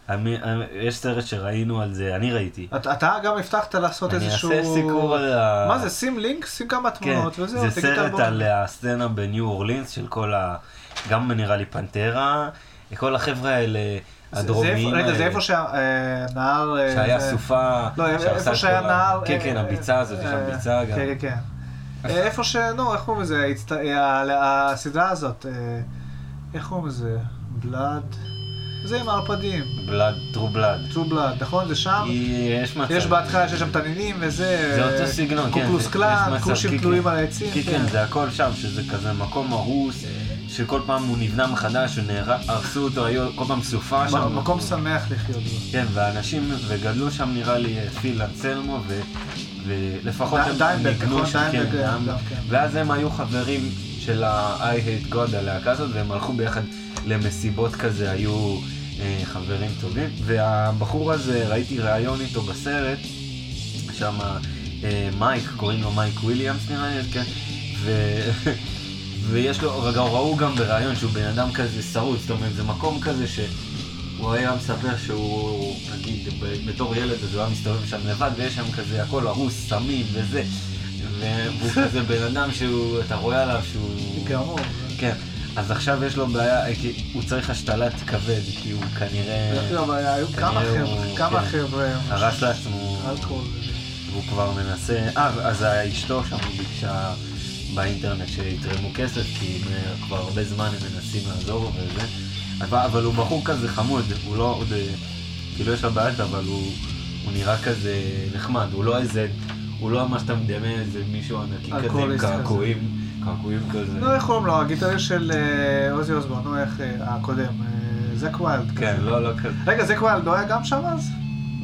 Speaker 2: אני- אני- יש סרט שראינו על זה, אני ראיתי.
Speaker 3: אתה אתה גם הבטחת לעשות
Speaker 2: אני
Speaker 3: איזשהו...
Speaker 2: אעשה סיקור על ה...
Speaker 3: מה זה, שים לינק, שים כמה
Speaker 2: כן,
Speaker 3: תמונות וזהו,
Speaker 2: זה סרט. על הסצנה בניו אורלינס של כל ה... גם נראה לי פנטרה, כל החבר'ה האלה, הדרומיים
Speaker 3: איפה- רגע, זה
Speaker 2: האלה,
Speaker 3: איפה שהנהר...
Speaker 2: שהיה סופה,
Speaker 3: לא, איפה שהיה נהר...
Speaker 2: כן, כן,
Speaker 3: אה,
Speaker 2: הביצה הזאת, יש שם
Speaker 3: אה,
Speaker 2: ביצה גם.
Speaker 3: כן, כן, כן. אה, איפה ש... נו, איך קוראים לזה? הסדרה הזאת, אה, איך קוראים לזה? בלאד? זה עם הערפדים.
Speaker 2: בלאד, טרו בלאד.
Speaker 3: טרו בלאד, נכון? זה שם?
Speaker 2: יש מצב.
Speaker 3: יש בהתחלה שיש שם תנינים וזה...
Speaker 2: זה אותו סגנון, כן.
Speaker 3: קוקלוס קלאן,
Speaker 2: מצב,
Speaker 3: כושים
Speaker 2: כן,
Speaker 3: תלויים
Speaker 2: כן.
Speaker 3: על העצים.
Speaker 2: כן, כן, זה הכל שם, שזה כזה מקום הרוס, שכל פעם הוא נבנה מחדש, הרסו אותו, היו כל פעם סופה שם.
Speaker 3: מקום שמח לחיות בו.
Speaker 2: כן, ואנשים, וגדלו שם נראה לי פיל אנצלמו, ו... ולפחות הם ניגנו
Speaker 3: נכון?
Speaker 2: שם,
Speaker 3: כן.
Speaker 2: ואז הם היו חברים של ה-I hate God, הלהקה הזאת, והם הלכו ביחד למסיבות כזה, היו אה, חברים טובים. והבחור הזה, ראיתי ראיון איתו בסרט, שם אה, מייק, קוראים לו מייק וויליאמס נראה לי, כן, ו... (laughs) ויש לו, רגע, ראו גם בריאיון שהוא בן אדם כזה שרוץ, זאת אומרת, זה מקום כזה שהוא היה מספר שהוא, נגיד, בתור ילד, אז הוא היה מסתובב שם לבד, ויש שם כזה הכל הרוס, סמים וזה, והוא (laughs) כזה בן אדם שהוא, אתה רואה עליו שהוא...
Speaker 3: גמור.
Speaker 2: כן, אז עכשיו יש לו בעיה, כי הוא צריך השתלת כבד, כי הוא כנראה
Speaker 3: לא, אבל היו כמה חבר'ה,
Speaker 2: הוא-
Speaker 3: כמה
Speaker 2: כן.
Speaker 3: חבר'ה.
Speaker 2: הרס לעצמו,
Speaker 3: אלכוהול.
Speaker 2: והוא כבר מנסה, אה, אז אשתו שם ביקשה באינטרנט שיתרמו כסף, כי הם אה, כבר הרבה זמן הם מנסים לעזור לו וזה, אבל, אבל הוא בחור כזה חמוד, הוא לא עוד, אה, כאילו יש לו בעיות, אבל הוא, הוא נראה כזה נחמד, הוא לא איזה, הוא לא מה שאתה מדמיין, איזה מישהו ענקי כזה עם. קעקועים, קעקועים כזה.
Speaker 3: לא, איך קוראים לו? הגיטריסט של אה, עוזי אוסבורן, נו, איך, הקודם, זק ויילד.
Speaker 2: כן. לא, לא כזה.
Speaker 3: רגע, זק ויילד לא היה גם שם אז?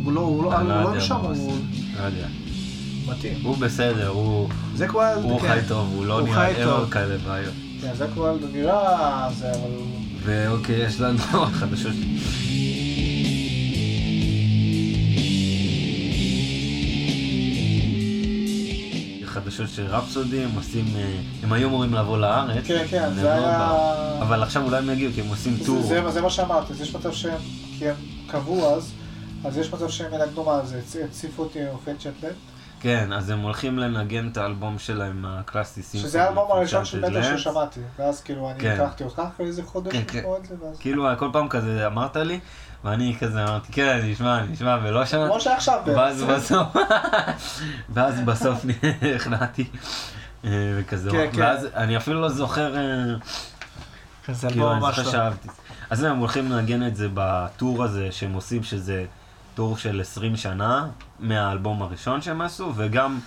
Speaker 3: הוא לא, הוא לא, הוא
Speaker 2: לא
Speaker 3: לא שם,
Speaker 2: הוא
Speaker 3: הוא
Speaker 2: לא יודע.
Speaker 3: מתאים.
Speaker 2: הוא בסדר, הוא,
Speaker 3: זק ויילד,
Speaker 2: הוא
Speaker 3: כן.
Speaker 2: חי טוב, הוא לא
Speaker 3: הוא
Speaker 2: נראה, אין לו. כאלה בעיות.
Speaker 3: כן, ויילד הוא נראה, זה, אבל.
Speaker 2: ואוקיי, יש לנו (laughs) חדשות. חדשות של רפסודי, הם עושים, אה, הם היו אמורים לבוא לארץ.
Speaker 3: כן, כן, זה
Speaker 2: לא
Speaker 3: היה...
Speaker 2: אבל עכשיו אולי הם יגיעו, כי הם עושים
Speaker 3: זה-
Speaker 2: טור.
Speaker 3: זה, זה מה שאמרתי, יש מצב שהם, כי הם קבעו אז, אז יש מצב שהם ינגנו מה זה, הצ- הציפו אותי עם אופן צ'טלט,
Speaker 2: כן, אז הם הולכים לנגן את האלבום שלהם, הקלאסי סימפוני.
Speaker 3: שזה האלבום הראשון של
Speaker 2: Lands.
Speaker 3: ששמעתי, ואז כאילו אני
Speaker 2: כן.
Speaker 3: לקחתי אותך אחרי איזה חודש
Speaker 2: כן, כן.
Speaker 3: זה, ואז...
Speaker 2: כאילו, כל פעם כזה אמרת לי, ואני כזה אמרתי, כן, נשמע, נשמע, ולא שמעתי.
Speaker 3: כמו שעכשיו
Speaker 2: ואז
Speaker 3: בעצם.
Speaker 2: בסוף, (laughs) ואז בסוף (laughs) נכנעתי. אה, וכזה,
Speaker 3: כן, כן.
Speaker 2: ואז אני אפילו לא זוכר, אה, כאילו, אני זוכר
Speaker 3: טוב.
Speaker 2: שאהבתי. אז הם הולכים לנגן את זה בטור הזה שהם עושים, שזה טור של 20 שנה מהאלבום הראשון שהם עשו, וגם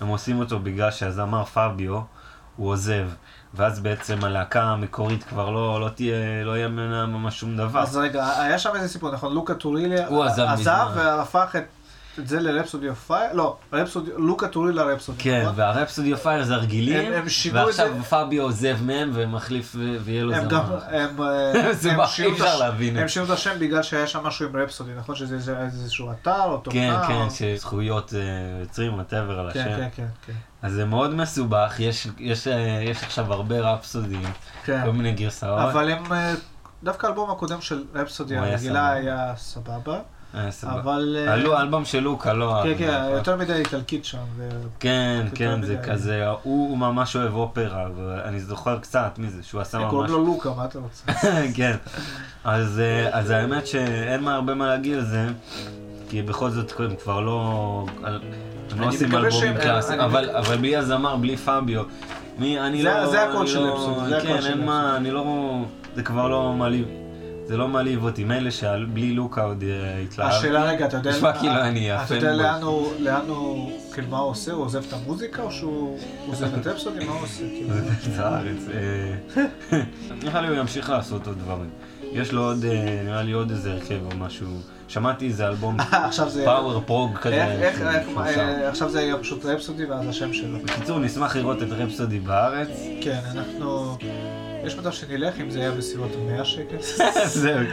Speaker 2: הם עושים אותו בגלל שהזמר פביו, הוא עוזב. ואז בעצם הלהקה המקורית כבר לא, לא תהיה, לא יהיה ממנה ממש שום דבר.
Speaker 3: אז רגע, היה שם איזה סיפור, נכון? לוקה טורילה
Speaker 2: הוא עזב
Speaker 3: עזב. והפך את את זה ל Rhapsody of Fire? לא, Rhapsody- לוקה טורילה Rhapsody,
Speaker 2: כן,
Speaker 3: נכון?
Speaker 2: וה Rhapsody of Fire זה הרגילים, ועכשיו פביו עוזב מהם ומחליף ויהיה לו
Speaker 3: הם גם,
Speaker 2: זמר.
Speaker 3: הם, אה, (laughs) הם שינו את השם בגלל שהיה שם משהו עם Rhapsody, נכון? שזה איזשהו אתר או
Speaker 2: כן,
Speaker 3: תוכנה?
Speaker 2: כן,
Speaker 3: או-
Speaker 2: שזכויות אה, יוצרים, whatever על
Speaker 3: כן,
Speaker 2: השם.
Speaker 3: כן, כן, כן.
Speaker 2: אז זה מאוד מסובך, יש- יש אה, יש עכשיו הרבה Rhapsody ים,
Speaker 3: כן.
Speaker 2: כל מיני גרסאות.
Speaker 3: אבל הם, דווקא האלבום הקודם של
Speaker 2: Rhapsody
Speaker 3: הרגילה. היה סבבה. אבל... אה,
Speaker 2: עלו האלבום של לוקה, לא...
Speaker 3: כן, כן. יותר מדי איטלקית שם.
Speaker 2: כן, כן, זה
Speaker 3: מדי.
Speaker 2: כזה, הוא ממש אוהב אופרה, ואני זוכר קצת מזה, שהוא עשה ממש...
Speaker 3: קוראים לו לוקה, מה אתה רוצה? (laughs)
Speaker 2: כן. אז, אה, אז האמת שאין מה הרבה מה להגיד על זה, כי בכל זאת הם כבר לא... הם לא עושים אלבומים קלאסיים, אבל, אבל בלי הזמר, בלי פביו, מי, אני לא...
Speaker 3: זה הקול של
Speaker 2: לא-
Speaker 3: אפסון, זה הקול
Speaker 2: כן,
Speaker 3: של
Speaker 2: אין מה,
Speaker 3: אפסון.
Speaker 2: אני לא... זה כבר לא מעליב. זה לא מעליב אותי. מילא שבלי לוקה עוד אה, התלהבתי.
Speaker 3: השאלה רגע, אתה יודע...
Speaker 2: נשמע כאילו אני
Speaker 3: אתה יודע
Speaker 2: הפנבוי.
Speaker 3: לאן הוא, לאן הוא, כאילו מה הוא עושה? הוא עוזב את המוזיקה או שהוא (laughs) הוא עוזב את רפסודי? מה הוא עושה?
Speaker 2: זה הארץ. אה, (laughs) נראה לי הוא ימשיך לעשות עוד דברים. יש לו עוד, אה, נראה לי עוד איזה הרכב או משהו. שמעתי איזה אלבום. (laughs) פאוור פרוג כזה.
Speaker 3: איך, איך, אה. עכשיו זה יהיה פשוט רפסודי ואז השם שלו.
Speaker 2: בקיצור, נשמח לראות את רפסודי בארץ.
Speaker 3: כן, אנחנו... יש מצב שנלך אם זה יהיה בסביבות 100 שקל. (laughs)
Speaker 2: זהו.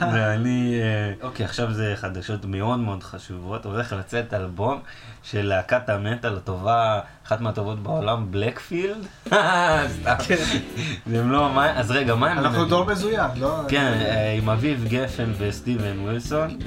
Speaker 2: ואני... אה, אוקיי, עכשיו זה חדשות מאוד מאוד חשובות. הולך לצאת אלבום של להקת המטאל הטובה, אחת מהטובות בעולם, בלקפילד. (laughs) סתם. לא... אז רגע, מה הם...
Speaker 3: אנחנו? דור מזוין, לא?
Speaker 2: כן, אה, עם אביב גפן וסטיבן ווילסון.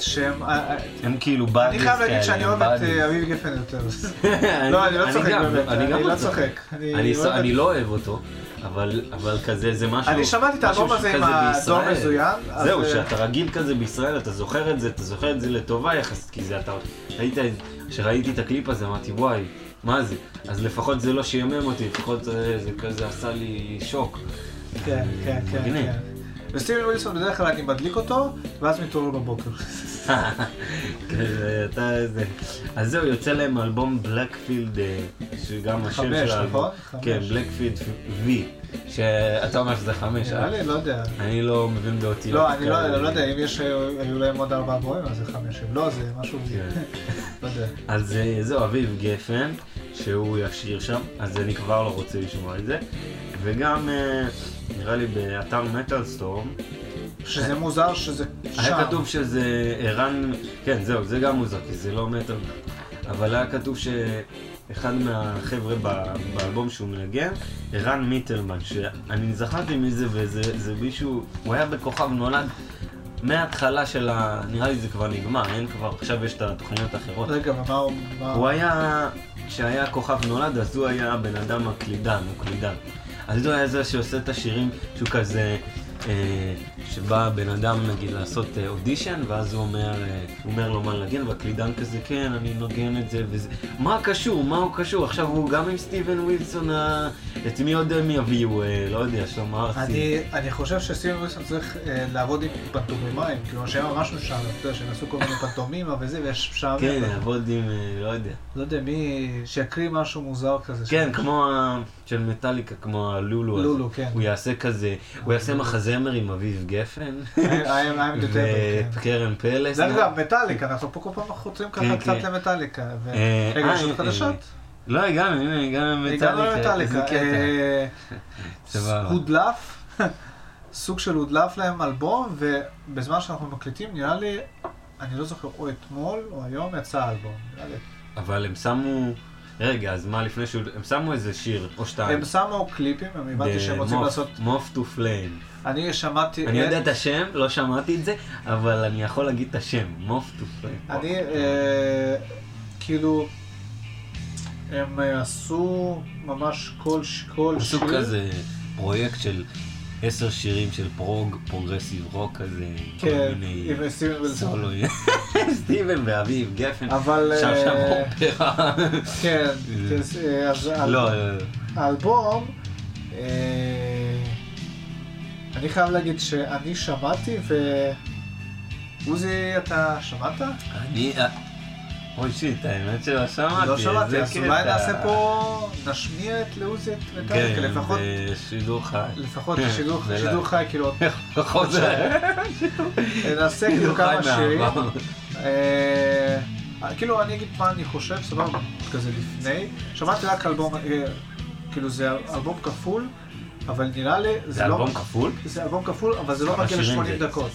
Speaker 3: שהם... אה, אה,
Speaker 2: הם כאילו באדיס
Speaker 3: אני חייב להגיד שאני אוהב את אביב גפן יותר. (laughs) לא, אני לא צוחק באמת,
Speaker 2: אני גם
Speaker 3: לא
Speaker 2: צוחק. אני אני לא אוהב אותו, אבל אבל כזה זה משהו...
Speaker 3: אני שמעתי את האלבום הזה עם הדור. מזוין. אז,
Speaker 2: זהו,
Speaker 3: אה,
Speaker 2: שאתה רגיל כזה בישראל, אתה זוכר את זה, אתה זוכר את זה לטובה יחסית, כי זה אתה... ראית, כשראיתי את הקליפ הזה, אמרתי, וואי, מה זה? אז לפחות זה לא שימם אותי, לפחות זה כזה עשה לי שוק.
Speaker 3: כן, כן, כן. וסטיבן ווילסון בדרך כלל אני מדליק אותו, ואז מתעורר בבוקר.
Speaker 2: אתה. אז זהו, יוצא להם אלבום בלקפילד, שגם השם של האלבום.
Speaker 3: נכון? חמש.
Speaker 2: כן, בלקפילד V, שאתה אומר שזה חמש,
Speaker 3: נראה
Speaker 2: אה?
Speaker 3: לי, לא יודע.
Speaker 2: אני לא מבין באותיות.
Speaker 3: לא, אני לא. לא יודע, אם יש, היו להם עוד ארבעה אלבומים, אז זה חמש. אם לא, זה משהו...
Speaker 2: כן. (laughs)
Speaker 3: לא יודע.
Speaker 2: אז אה, זהו, אביב גפן, שהוא ישיר שם, אז אני כבר לא רוצה לשמוע את זה. וגם, אה, נראה לי באתר מטאל סטורם,
Speaker 3: שזה מוזר שזה שם.
Speaker 2: היה כתוב שזה ערן, כן זהו, זה גם מוזר, כי זה לא מטאל, אבל היה כתוב שאחד מהחבר'ה ב- באלבום שהוא מנגן, ערן מיטלמן, שאני זכרתי מי זה, וזה זה מישהו, הוא היה בכוכב נולד מההתחלה של ה... נראה לי זה כבר נגמר, אין כבר, עכשיו יש את התוכניות האחרות.
Speaker 3: רגע, ומה הוא... מה-
Speaker 2: הוא היה, כשהיה כוכב נולד, אז הוא היה הבן אדם הקלידן, הוא קלידן. אז הוא היה זה שעושה את השירים שהוא כזה, אה, שבא בן אדם נגיד לעשות אה, אודישן, ואז הוא אומר, אה, הוא אומר לו מה לנגן, והקלידן כזה, כן, אני נוגן את זה, וזה, מה קשור, מה הוא קשור? עכשיו הוא גם עם סטיבן ווילסון. את מי עוד הם יביאו, אה, לא יודע, שלמה ארצי.
Speaker 3: אני, אני חושב שסטיבן ווילסון צריך אה, לעבוד עם פנטומימאים, כאילו שהם ממש משם, אתה יודע, שהם עשו כל מיני פנטומימה וזה, ויש שם,
Speaker 2: כן, לעבוד עם, אה, לא יודע.
Speaker 3: לא יודע, מי, שיקריא משהו מוזר כזה.
Speaker 2: כן,
Speaker 3: שם.
Speaker 2: כמו. של מטאליקה, כמו הלולו הזה.
Speaker 3: לולו, כן.
Speaker 2: הוא יעשה כזה, הוא יעשה מחזמר עם אביב גפן.
Speaker 3: Devil, כן.
Speaker 2: וקרן פלס.
Speaker 3: זה אגב, מטאליקה, אנחנו פה כל פעם חותרים ככה
Speaker 2: כן,
Speaker 3: קצת
Speaker 2: כן.
Speaker 3: למטאליקה.
Speaker 2: אה,
Speaker 3: רגע, יש
Speaker 2: אה,
Speaker 3: עוד חדשות?
Speaker 2: לא, הגענו, הנה, הגענו למטאליקה.
Speaker 3: אה. הודלף, (laughs) סוג של הודלף להם אלבום, ובזמן שאנחנו מקליטים, נראה לי, אני לא זוכר, או אתמול או היום יצא האלבום. לי.
Speaker 2: אבל הם שמו... רגע, אז מה לפני שהוא... הם שמו איזה שיר, או שתיים.
Speaker 3: הם שמו קליפים, הם הבנתי שהם רוצים לעשות...
Speaker 2: Moth to Flame.
Speaker 3: אני שמעתי...
Speaker 2: אני יודע את השם, לא שמעתי את זה, אבל אני יכול להגיד את השם, Moth to Flame.
Speaker 3: אני, אה, כאילו, הם עשו ממש כל ש- כל
Speaker 2: עשו
Speaker 3: שיר.
Speaker 2: כזה פרויקט של עשר שירים של prog, progressive rock כזה,
Speaker 3: כן, עם סטיבן וילסון.
Speaker 2: סולואים. (laughs) סטיבן ואביב גפן,
Speaker 3: אבל...
Speaker 2: שם שם
Speaker 3: אה,
Speaker 2: אופרה.
Speaker 3: כן, (laughs) כן, אה, אז
Speaker 2: לא, לא, לא.
Speaker 3: האלבום, אה, אני חייב להגיד שאני שמעתי ו... עוזי, אתה שמעת?
Speaker 2: אני... אה, אוי שיט, האמת שלא שמעתי.
Speaker 3: לא שמעתי,
Speaker 2: איזה
Speaker 3: אז. אולי נעשה פה, נשמיע את לעוזי את מטאליקה,
Speaker 2: כן,
Speaker 3: לפחות,
Speaker 2: בשידור חי.
Speaker 3: לפחות
Speaker 2: כן,
Speaker 3: שידור
Speaker 2: זה
Speaker 3: שידור
Speaker 2: לא.
Speaker 3: חי, כאילו, (laughs)
Speaker 2: חוזר.
Speaker 3: נעשה כאילו כמה שירים.
Speaker 2: מהעבר.
Speaker 3: אה, כאילו, אני אגיד מה אני חושב, סבבה, כזה לפני. שמעתי רק אלבום, אה, כאילו זה אלבום כפול, אבל נראה לי,
Speaker 2: זה
Speaker 3: לא...
Speaker 2: אלבום כפול?
Speaker 3: זה אלבום כפול, אבל זה לא מגיע
Speaker 2: שירים
Speaker 3: ל-80
Speaker 2: זה?
Speaker 3: דקות.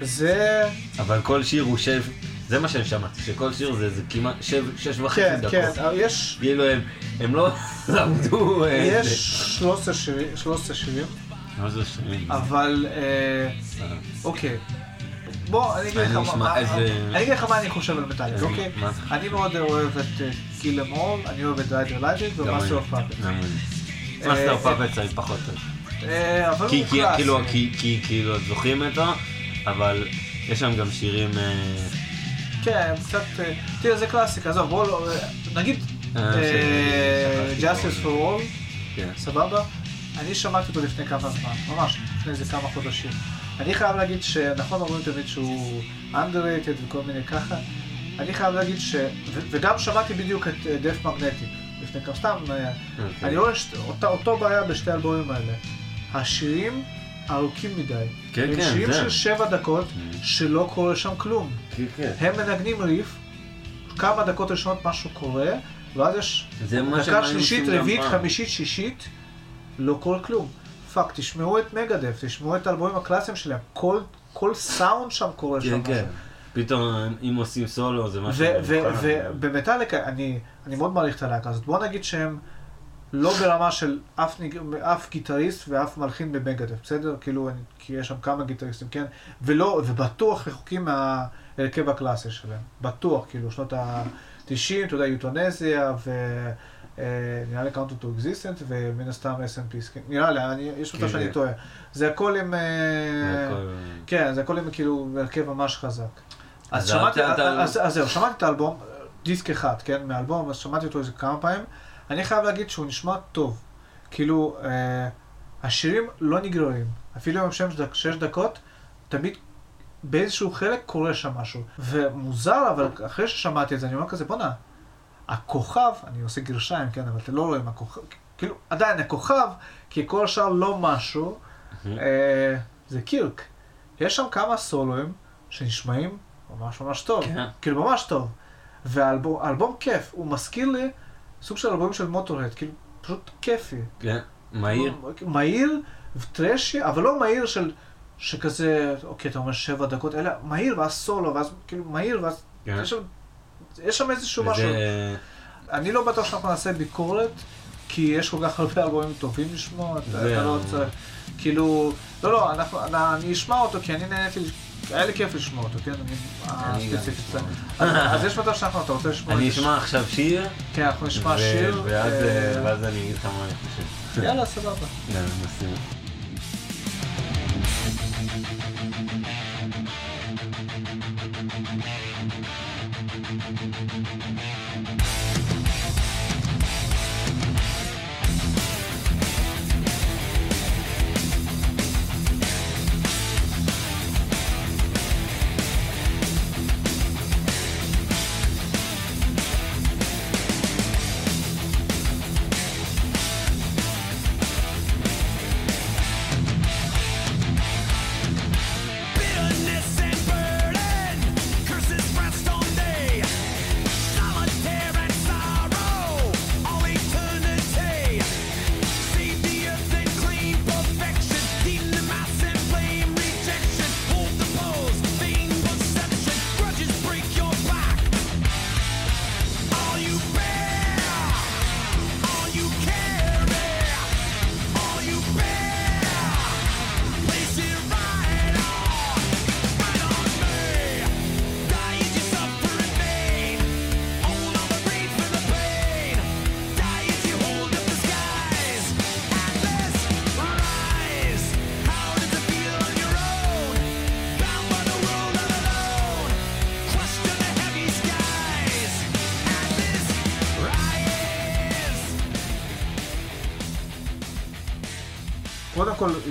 Speaker 3: זה...
Speaker 2: אבל כל שיר הוא שב... זה מה שאני שמעתי, שכל שיר זה זה כמעט שש וחצי
Speaker 3: כן,
Speaker 2: דקות.
Speaker 3: כן, אבל יש...
Speaker 2: כאילו הם, הם לא (laughs) למדו... אה,
Speaker 3: יש 13 שירים, 13 שירים? אבל אה, אוקיי. בוא, אני אגיד לך מה- אני חושב על
Speaker 2: מטאליקה,
Speaker 3: אוקיי? אני מאוד אוהב את Kill 'Em All, אני אוהב את
Speaker 2: Ride
Speaker 3: the Lightning
Speaker 2: גם ו
Speaker 3: Master.
Speaker 2: of
Speaker 3: Puppets.
Speaker 2: Master Puppets אני פחות טוב.
Speaker 3: אבל הוא קלאסי.
Speaker 2: כאילו, כי כאילו זוכרים אותו, אבל יש שם גם שירים... אה,
Speaker 3: כן, קצת... אה, תראה, זה קלאסיקה, עזוב, בוא לא... נגיד
Speaker 2: אה,
Speaker 3: אה,
Speaker 2: ש-
Speaker 3: Justice for All,
Speaker 2: כן.
Speaker 3: סבבה? אני שמעתי אותו לפני כמה זמן, ממש, לפני איזה כמה חודשים. אני חייב להגיד שנכון אומרים תמיד שהוא underrated וכל מיני ככה. אני חייב להגיד ש... וגם שמעתי בדיוק את דף מגנטי לפני כמה סתם, אה,
Speaker 2: אוקיי.
Speaker 3: אני רואה אותו בעיה בשתי האלבומים האלה. השירים ארוכים מדי.
Speaker 2: כן, כן,
Speaker 3: שירים. של שבע דקות שלא קורה שם כלום.
Speaker 2: כן, כן.
Speaker 3: הם מנגנים ריף, כמה דקות ראשונות משהו קורה, ואז יש דקה שלישית, רביעית,
Speaker 2: פעם.
Speaker 3: חמישית, שישית, לא קורה כלום. פאק, תשמעו את Megadeth, תשמעו את האלבומים הקלאסיים שלהם, כל, כל סאונד שם קורה שם
Speaker 2: כן,
Speaker 3: משהו.
Speaker 2: כן. פתאום אם עושים סולו זה משהו...
Speaker 3: ובמטאליקה, אני, אני מאוד מעריך את הלהקה הזאת. בוא נגיד שהם לא ברמה של אף, אף גיטריסט ואף מלחין ב Megadeth, בסדר? כאילו, אני, כי יש שם כמה גיטריסטים, כן? ולא, ובטוח רחוקים מההרכב הקלאסי שלהם. בטוח, כאילו, שנות ה-90, אתה יודע, Youthanasia, ו... אה, נראה לי Countdown to Extinction, ומן הסתם S&P, נראה לי, אני, יש מצב
Speaker 2: כן,
Speaker 3: שאני טועה. זה הכל עם... אה,
Speaker 2: הכל-
Speaker 3: כן, זה הכל עם כאילו הרכב ממש חזק. אז שמעתי,
Speaker 2: אהבת את ה-
Speaker 3: אז, אז זהו, שמעתי את האלבום, דיסק אחד, כן, מהאלבום, אז שמעתי אותו איזה כמה פעמים. אני חייב להגיד שהוא נשמע טוב. כאילו, אה, השירים לא נגררים. אפילו אם הם שש דקות, תמיד באיזשהו חלק קורה שם משהו. ומוזר, אבל אחרי ששמעתי את זה, אני אומר כזה, בואנה, הכוכב, אני עושה גרשיים, כן, אבל אתם לא רואים הכוכב, כאילו, עדיין הכוכב, כי כל השאר לא משהו, אה, זה קירק. יש שם כמה סולואים שנשמעים ממש ממש טוב.
Speaker 2: כן.
Speaker 3: כאילו ממש טוב. והאלבום האלבום כיף, הוא מזכיר לי סוג של אלבום של מוטורד, כאילו פשוט כיפי.
Speaker 2: כן, מהיר.
Speaker 3: מהיר וטרשי, אבל לא מהיר של, שכזה, אוקיי, אתה אומר שבע דקות, אלא מהיר ואז סולו, ואז כאילו מהיר ואז,
Speaker 2: כן.
Speaker 3: יש שם, יש שם איזשהו משהו.
Speaker 2: וזה...
Speaker 3: אני לא בטוח שאנחנו נעשה ביקורת, כי יש כל כך הרבה אלבומים טובים לשמוע, אתה לא
Speaker 2: ה-
Speaker 3: צריך, כאילו, לא, לא, אנחנו, אני אשמע אותו, כי אני נהניתי, היה לי כיף לשמוע אותו, כן, אני, הספציפית.
Speaker 2: אשמע
Speaker 3: אז אז יש מצב שאנחנו, אתה רוצה לשמוע?
Speaker 2: אני? אשמע עכשיו שיר,
Speaker 3: כן, אנחנו נשמע שיר.
Speaker 2: ואז
Speaker 3: אה,
Speaker 2: אה, ואז אני אגיד לך מה אני חושב.
Speaker 3: יאללה, סבבה.
Speaker 2: יאללה, נשים.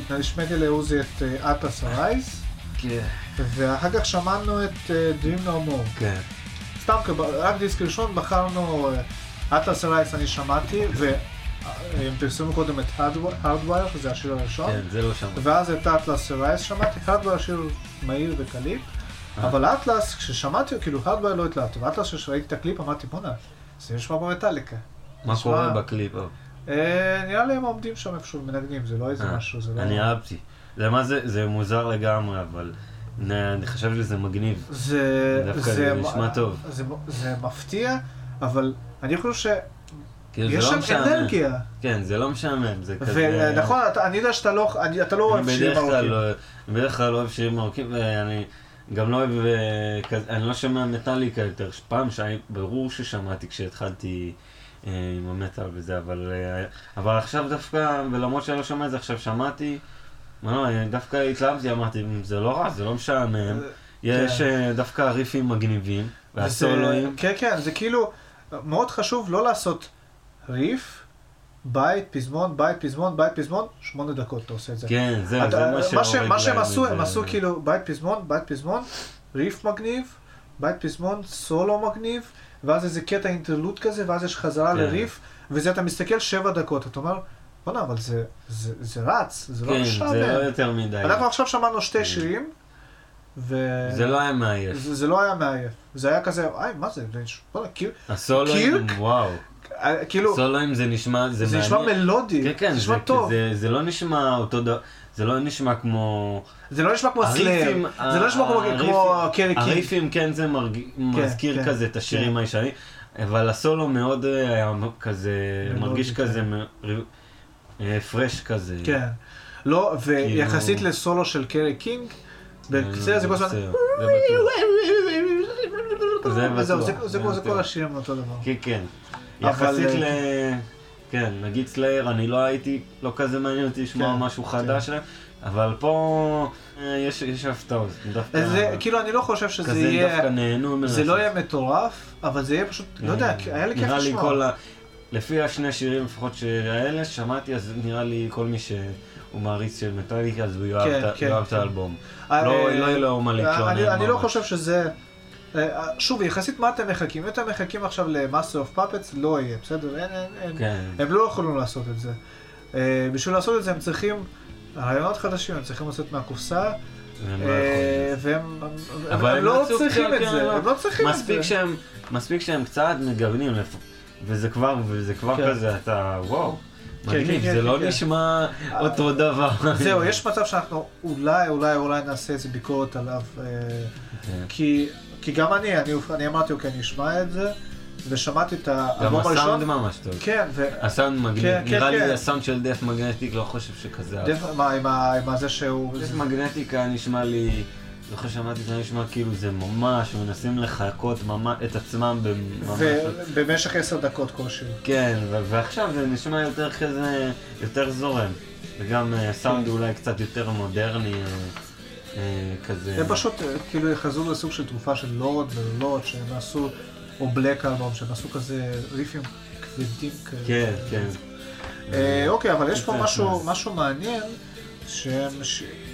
Speaker 3: השמעתי לעוזי את Atlas, Rise,
Speaker 2: כן.
Speaker 3: ואחר כך שמענו את אה, Dream No More.
Speaker 2: כן.
Speaker 3: סתם, רק דיסק ראשון בחרנו Atlas, Rise אני שמעתי, והם פרסמו קודם את Hardwired, שזה השיר הראשון.
Speaker 2: כן, זה לא שמעתי.
Speaker 3: ואז את Atlas, Rise שמעתי, Hardwired שיר מהיר וקליפ,
Speaker 2: אה.
Speaker 3: אבל אטלס, כששמעתי, כאילו Hardwired לא התלהבתי, ואטלס כשראיתי את הקליפ אמרתי, בואנה, זה נשמע כמו
Speaker 2: מטאליקה.
Speaker 3: מה
Speaker 2: קורה בקליפ?
Speaker 3: אה, נראה לי הם עומדים שם איפשהו מנגנים, זה לא איזה
Speaker 2: אה,
Speaker 3: משהו, זה לא...
Speaker 2: אני אהבתי. זה מה זה, זה מוזר לגמרי, אבל אני חשבתי שזה מגניב.
Speaker 3: זה...
Speaker 2: דווקא
Speaker 3: זה
Speaker 2: נשמע טוב.
Speaker 3: זה, זה מפתיע, אבל אני חושב
Speaker 2: כאילו,
Speaker 3: שיש
Speaker 2: זה
Speaker 3: שם
Speaker 2: לא משעמם.
Speaker 3: אנרגיה.
Speaker 2: כן, זה לא משעמם, זה כזה...
Speaker 3: ונכון, אתה- אני יודע שאתה לא, אני- אתה לא אוהב שירים ארוכים.
Speaker 2: לא- אני בדרך כלל לא אוהב שירים ארוכים, ואני גם לא אוהב, אה, אני לא שומע מטאליקה יותר. פעם שהיה, ברור ששמעתי כשהתחלתי עם המטאל וזה, אבל אה, אבל עכשיו דווקא, ולמרות שאני לא שומע את זה, עכשיו שמעתי, לא, אני דווקא התלהבתי, אמרתי, זה לא רע, זה לא משעמם. יש אה, דווקא ריפים מגניבים, והסולואים.
Speaker 3: זה, כן, כן, זה כאילו, מאוד חשוב לא לעשות ריף בית, פזמון, בית, פזמון, בית, פזמון, שמונה דקות אתה עושה את זה.
Speaker 2: כן, זהו,
Speaker 3: אתה-
Speaker 2: זה מה שהורג
Speaker 3: שהם- מה שהם
Speaker 2: להם
Speaker 3: עשו,
Speaker 2: את
Speaker 3: הם
Speaker 2: זה.
Speaker 3: עשו כאילו בית פזמון, בית פזמון, ריף מגניב, בית פזמון, סולו מגניב, ואז איזה קטע אינטרלוד כזה, ואז יש חזרה
Speaker 2: כן.
Speaker 3: לריף, וזה אתה מסתכל שבע דקות, אתה אומר, בוא'נה, אבל זה- זה זה רץ, זה לא
Speaker 2: כן,
Speaker 3: משעמם.
Speaker 2: זה לא יותר מדי.
Speaker 3: אנחנו עכשיו שמענו שתי שירים, ו...
Speaker 2: זה לא היה מעייף.
Speaker 3: זה, זה לא היה מעייף. זה היה כזה, איי, מה זה? זה בוא'נה, כאילו,
Speaker 2: הסולואים? וואו.
Speaker 3: אה, כאילו,
Speaker 2: סולואים זה נשמע, זה
Speaker 3: זה
Speaker 2: מעניין.
Speaker 3: נשמע מלודי,
Speaker 2: כן, כן,
Speaker 3: זה נשמע
Speaker 2: זה-
Speaker 3: טוב.
Speaker 2: זה- זה לא נשמע אותו דבר, זה לא נשמע כמו...
Speaker 3: זה לא נשמע כמו
Speaker 2: הריפים,
Speaker 3: זה לא נשמע כמו-
Speaker 2: הריפים- כן זה מרג- מזכיר
Speaker 3: כן,
Speaker 2: כזה את השירים
Speaker 3: כן.
Speaker 2: הישנים, אבל הסולו מאוד אה, היה כזה, מרגיש
Speaker 3: כן.
Speaker 2: כזה, מ- אה, פרש כזה.
Speaker 3: כן. לא, ויחסית
Speaker 2: כאילו-
Speaker 3: לסולו של קרי קינג, בקצה זה כל הזמן...
Speaker 2: זה בטוח. זה
Speaker 3: כל. השירים אותו דבר.
Speaker 2: כן, כן. יחסית
Speaker 3: אה,
Speaker 2: ל... כן, נגיד Slayer, אני לא הייתי, לא כזה מעניין אותי לשמוע
Speaker 3: כן,
Speaker 2: משהו חדש שלהם, אבל פה אה, יש יש הפתעות. דווקא...
Speaker 3: זה, כאילו, אני לא חושב שזה
Speaker 2: כזה
Speaker 3: יהיה...
Speaker 2: דווקא נהנו מלעשות.
Speaker 3: זה לא יהיה מטורף, אבל זה יהיה פשוט, לא יודע, כי היה לי כיף
Speaker 2: נראה לי
Speaker 3: לשמוע.
Speaker 2: כל ה... לפי השני שירים לפחות שהאלה שמעתי, אז נראה לי כל מי שהוא מעריץ של מטאליקה, אז הוא יאהב
Speaker 3: כן,
Speaker 2: את
Speaker 3: כן, כן.
Speaker 2: האלבום.
Speaker 3: אה,
Speaker 2: לא
Speaker 3: אה,
Speaker 2: לא יהיה לו מה להתלונן.
Speaker 3: אני, לא. חושב שזה... אה, שוב, יחסית מה אתם מחכים? אם אתם מחכים עכשיו ל Master of Puppets, לא יהיה, בסדר? אין, אין, אין.
Speaker 2: כן.
Speaker 3: הם לא יכולים לעשות את זה. אה, בשביל לעשות את זה הם צריכים רעיונות חדשים, הם צריכים לצאת מהקופסה,
Speaker 2: לא
Speaker 3: אה. והם לא
Speaker 2: רצו
Speaker 3: צריכים את זה,
Speaker 2: כן,
Speaker 3: הם לא צריכים את זה.
Speaker 2: מספיק שהם קצת מגוונים, וזה כבר, וזה כבר
Speaker 3: כן.
Speaker 2: כזה, אתה, וואו,
Speaker 3: כן,
Speaker 2: מגניב,
Speaker 3: כן,
Speaker 2: זה
Speaker 3: כן,
Speaker 2: לא. נשמע אותו דבר.
Speaker 3: זהו, יש מצב שאנחנו אולי, אולי, אולי נעשה איזה ביקורת עליו. כי כי גם אני, אני- אני אמרתי, אוקיי, אני אשמע את זה, ושמעתי את
Speaker 2: גם
Speaker 3: האלבום
Speaker 2: הסאונד
Speaker 3: הראשון.
Speaker 2: ממש טוב.
Speaker 3: כן, ו...
Speaker 2: הסאונד מגניב,
Speaker 3: כן, כן,
Speaker 2: נראה
Speaker 3: כן.
Speaker 2: לי הסאונד של דף מגנטיק, לא חושב שכזה.
Speaker 3: דף- מה, עם ה- עם הזה שהוא...
Speaker 2: דף מגנטיקה נשמע לי, זוכר שמעתי את זה נשמע כאילו זה ממש, מנסים לחקות ממש את עצמם בממש.
Speaker 3: ובמשך עשר דקות כל שיר.
Speaker 2: כן, ועכשיו זה נשמע יותר כזה, יותר זורם. וגם אה, הסאונד אולי קצת יותר מודרני, אה, כזה.
Speaker 3: הם פשוט אה, כאילו יחזרו לסוג של תקופה של Load ו Reload שהם עשו, או Black Album, שהם עשו כזה ריפים כבדים כאלה.
Speaker 2: כן, כן.
Speaker 3: אה, אוקיי, אבל יש פה משהו, מעניין, שהם.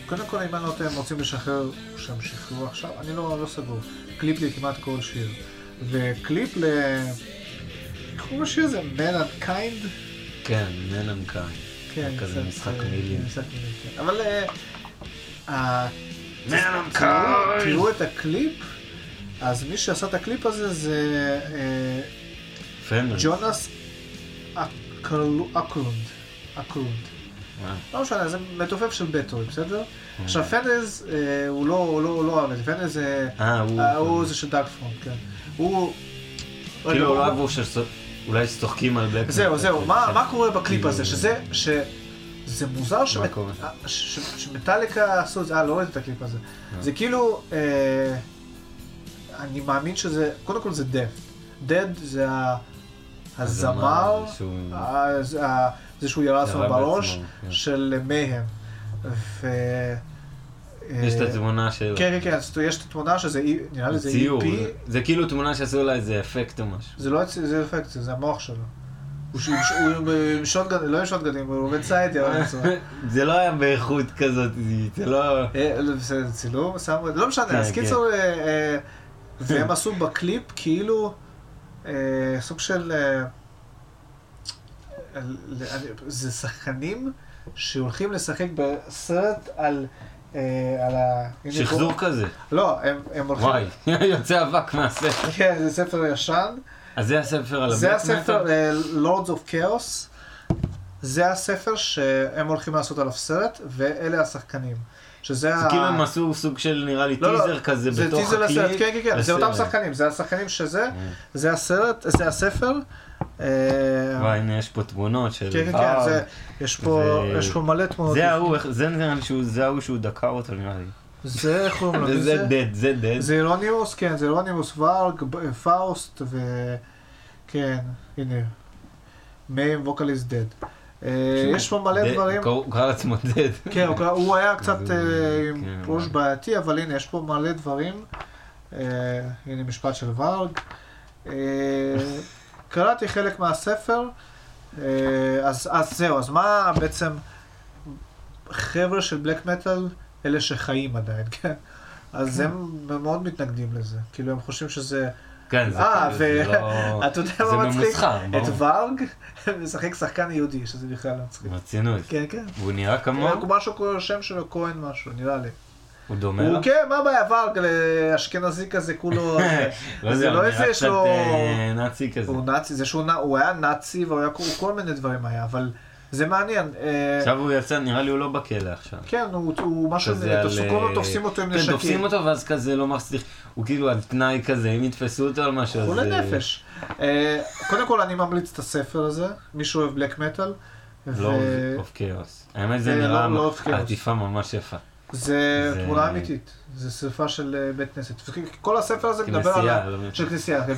Speaker 3: קודם כל אם אני לא טועה, הם רוצים לשחרר, שהם שחררו עכשיו, אני לא, לא סגור, קליפ לכמעט כל שיר. וקליפ ל... קוראים לשיר הזה? ManUNkind?
Speaker 2: כן, ManUNkind.
Speaker 3: כן,
Speaker 2: כזה משחק
Speaker 3: אה,
Speaker 2: מילים.
Speaker 3: משחק מילים, כן. אבל אה, אה, תראו- את הקליפ, אז מי שעשה את הקליפ הזה זה אה. Jonas Åkerlund. Åkerlund. לא משנה, זה מתופף של Bathory, בסדר? עכשיו Fenriz, אה, הוא לא, לא, הוא לא אוהב את זה, Fenriz
Speaker 2: אה, הוא...
Speaker 3: אה, זה של Darkthrone, כן. הוא...
Speaker 2: כאילו
Speaker 3: הוא-
Speaker 2: לא אהבו שאולי צוחקים על black.
Speaker 3: זהו, זהו, מה מה קורה בקליפ
Speaker 2: כאילו-
Speaker 3: הזה? שזה, שזה מוזר? אה, ש- שמטאליקה עשו את זה, אה, לא ראיתי את הקליפ הזה. זה כאילו, אה, אני מאמין שזה, קודם כל זה דף. דד זה הזמר, זה זה שהוא ירה לעצמו
Speaker 2: ירה
Speaker 3: בראש,
Speaker 2: כן.
Speaker 3: של מהם.
Speaker 2: יש את
Speaker 3: אה,
Speaker 2: התמונה של...
Speaker 3: כן, כן, כן, יש את התמונה שזה, אי- נראה לי זה
Speaker 2: ציור.
Speaker 3: EP,
Speaker 2: זה כאילו תמונה שעשו לה איזה אפקט או משהו.
Speaker 3: זה לא זה אפקט, זה המוח שלו. הוא עם שוטגן, לא עם שוטגנים, הוא עובד אבל בצורה.
Speaker 2: זה לא היה באיכות כזאת, זה לא...
Speaker 3: אה, לא, בסדר, צילום, שמו, לא
Speaker 2: כן,
Speaker 3: משנה, אז
Speaker 2: כן.
Speaker 3: קיצור, אה, אה, והם עשו בקליפ כאילו אה, סוג של, אה, זה שחקנים שהולכים לשחק בסרט על, אה, על ה...
Speaker 2: שחזור כזה.
Speaker 3: לא, הם הולכים,
Speaker 2: וואי, (laughs) יוצא אבק מהספר.
Speaker 3: כן, זה ספר ישן,
Speaker 2: אז זה הספר על
Speaker 3: זה הספר? אה, Lords of Chaos, זה הספר שהם הולכים לעשות עליו סרט, ואלה השחקנים. שזה
Speaker 2: זה
Speaker 3: ה...
Speaker 2: כאילו הם עשו סוג של נראה לי
Speaker 3: לא, לא,
Speaker 2: טיזר כזה
Speaker 3: זה
Speaker 2: בתוך
Speaker 3: טיזר
Speaker 2: הקליפ.
Speaker 3: לסרט, כן, כן, כן, זה אותם
Speaker 2: לסרט.
Speaker 3: שחקנים, זה השחקנים שזה, זה הסרט, זה הספר. אה,
Speaker 2: וואי, הנה יש פה תמונות של...
Speaker 3: כן, כן, כן, יש פה מלא תמונות.
Speaker 2: זה ההוא, זה נראה לי שהוא, זה ההוא שהוא דקר אותו נראה לי.
Speaker 3: זה, איך קוראים לו?
Speaker 2: זה Dead, זה Dead.
Speaker 3: זה יורונימוס, כן, זה יורונימוס וארג, ב- פאוסט, ו... כן, הנה. Mayhem vocalist Dead. יש פה מלא דברים.
Speaker 2: הוא קרא לעצמו Dead.
Speaker 3: כן, הוא היה קצת אה, עם
Speaker 2: כן.
Speaker 3: ראש בעייתי, אבל הנה, יש פה מלא דברים. אה, הנה משפט של וארג. אה, (laughs) קראתי חלק מהספר, אז זהו, אז מה בעצם, חבר'ה של בלק מטאל, אלה שחיים עדיין, (laughs) כן? אז הם מאוד מתנגדים לזה. כאילו, הם חושבים שזה...
Speaker 2: כן, זה
Speaker 3: אה,
Speaker 2: כאילו, זה לא... (laughs)
Speaker 3: ואתה יודע מה מצחיק? את. וארג (laughs) משחק שחקן יהודי, שזה בכלל לא מצחיק.
Speaker 2: ברצינות.
Speaker 3: כן, כן.
Speaker 2: והוא נראה כמוהו?
Speaker 3: הוא משהו, כמו השם שלו כהן משהו, נראה לי.
Speaker 2: הוא דומה לו?
Speaker 3: כן, מה הבעיה, וארג אשכנזי כזה, כולו...
Speaker 2: לא
Speaker 3: זה לא איזה יש לו...
Speaker 2: אה, נאצי כזה.
Speaker 3: הוא נאצי, זה שהוא היה נאצי והוא היה כל מיני דברים היה, אבל זה מעניין. אה,
Speaker 2: עכשיו הוא יצא, נראה לי הוא לא בכלא עכשיו.
Speaker 3: כן, הוא- הוא משהו, תפסו-
Speaker 2: על, אה,
Speaker 3: תופסים אותו עם
Speaker 2: כן, תופסים
Speaker 3: נשקים.
Speaker 2: אותו ואז כזה לא מצליח, הוא כאילו על תנאי כזה, אם יתפסו אותו על משהו, אז...
Speaker 3: חולה
Speaker 2: אה,
Speaker 3: נפש. קודם כל אני ממליץ את הספר הזה, מי שאוהב בלק מטאל.
Speaker 2: לא אוף כאוס. האמת
Speaker 3: זה
Speaker 2: נראה,
Speaker 3: לא- לא.
Speaker 2: העטיפה ממש יפה.
Speaker 3: זה- תמונה אמיתית, זה שרפה של אה, בית כנסת. כל הספר הזה מדבר על...
Speaker 2: לא.
Speaker 3: של כנסייה, כן.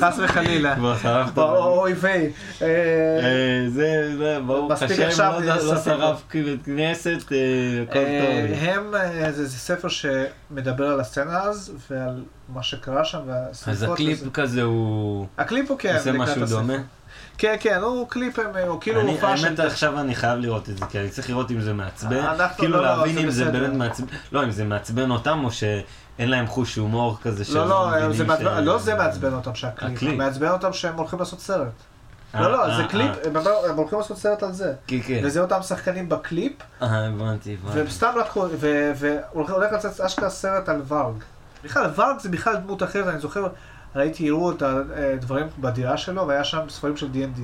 Speaker 3: חס וחלילה.
Speaker 2: כבר שרפת.
Speaker 3: אוי ויי. אה,
Speaker 2: אה, זה, זה, ברוך השם, לא- לא. שרף בית כנסת, הכל טוב.
Speaker 3: הם, זה ספר שמדבר על הסצנה אז ועל מה שקרה שם והשרפות.
Speaker 2: אז הקליפ. כזה הוא
Speaker 3: הקליפ הוא כן.
Speaker 2: עושה משהו. דומה.
Speaker 3: כן, כן, הוא קליפ, הם- הוא כאילו
Speaker 2: אני-
Speaker 3: הופעה של...
Speaker 2: האמת עכשיו אני חייב לראות את זה, כי אני צריך לראות אם זה מעצבן,
Speaker 3: אנחנו-
Speaker 2: כאילו
Speaker 3: לא, לא,
Speaker 2: להבין אם זה. באמת מעצבן, לא, אם זה מעצבן אותם או שאין להם חוש הומור כזה
Speaker 3: לא, לא, לא זה מעצבן אותם שהקליפ,
Speaker 2: הקליפ.
Speaker 3: מעצבן אותם שהם הולכים לעשות סרט.
Speaker 2: אה,
Speaker 3: לא, לא,
Speaker 2: אה,
Speaker 3: זה
Speaker 2: אה.
Speaker 3: קליפ, הם הם הולכים לעשות סרט על זה.
Speaker 2: כן, כן.
Speaker 3: וזה אותם שחקנים בקליפ,
Speaker 2: אה, הבנתי, הבנתי.
Speaker 3: והם סתם לקחו, והולך הולך לצאת אשכרה סרט על וארג. בכלל, וארג זה בכלל דמות אחרת, אני זוכר, ראיתי, הראו את הדברים בדירה שלו, והיה שם ספרים של D&D.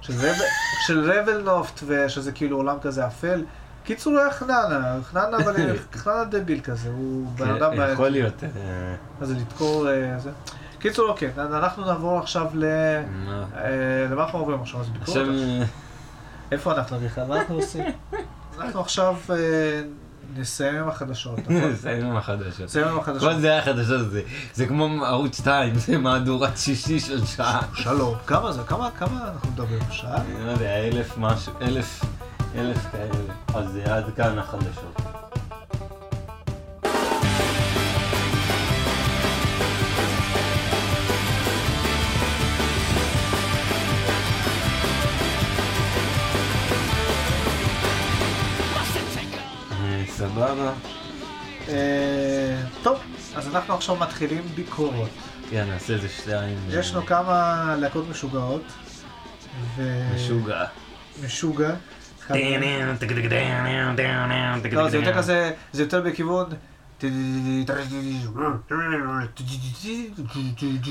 Speaker 3: של רב- של Ravenloft, ושזה כאילו עולם כזה אפל. קיצור, הוא היה חננה, חננה, אבל (laughs) חננה דביל כזה, הוא בן אדם
Speaker 2: כן,
Speaker 3: בעייתי.
Speaker 2: יכול להיות. אה,
Speaker 3: אז לדקור אה. קיצור, אוקיי, אנחנו נעבור עכשיו ל...
Speaker 2: מה?
Speaker 3: אה, למה אנחנו עוברים עכשיו? אז ביקורת?
Speaker 2: אה,
Speaker 3: איפה אנחנו בכלל? מה אנחנו עושים? אנחנו עכשיו אה, נסיים עם החדשות, (laughs) נכון?
Speaker 2: נסיים עם החדשות.
Speaker 3: נסיים עם החדשות.
Speaker 2: כל זה היה חדשות, זה- זה כמו ערוץ 2, זה מהדורת שישי של שעה.
Speaker 3: שלום. כמה זה? כמה כמה אנחנו מדברים? שעה?
Speaker 2: אני לא יודע, אלף משהו, אלף, אלף כאלה. אז עד כאן החדשות. סבבה.
Speaker 3: אה, טוב, אז אנחנו עכשיו מתחילים ביקורות.
Speaker 2: כן, נעשה איזה שתיים. אה,
Speaker 3: יש לנו כמה להקות משוגעות.
Speaker 2: משוגע.
Speaker 3: משוגע. לא, זה יותר כזה, זה יותר בכיוון...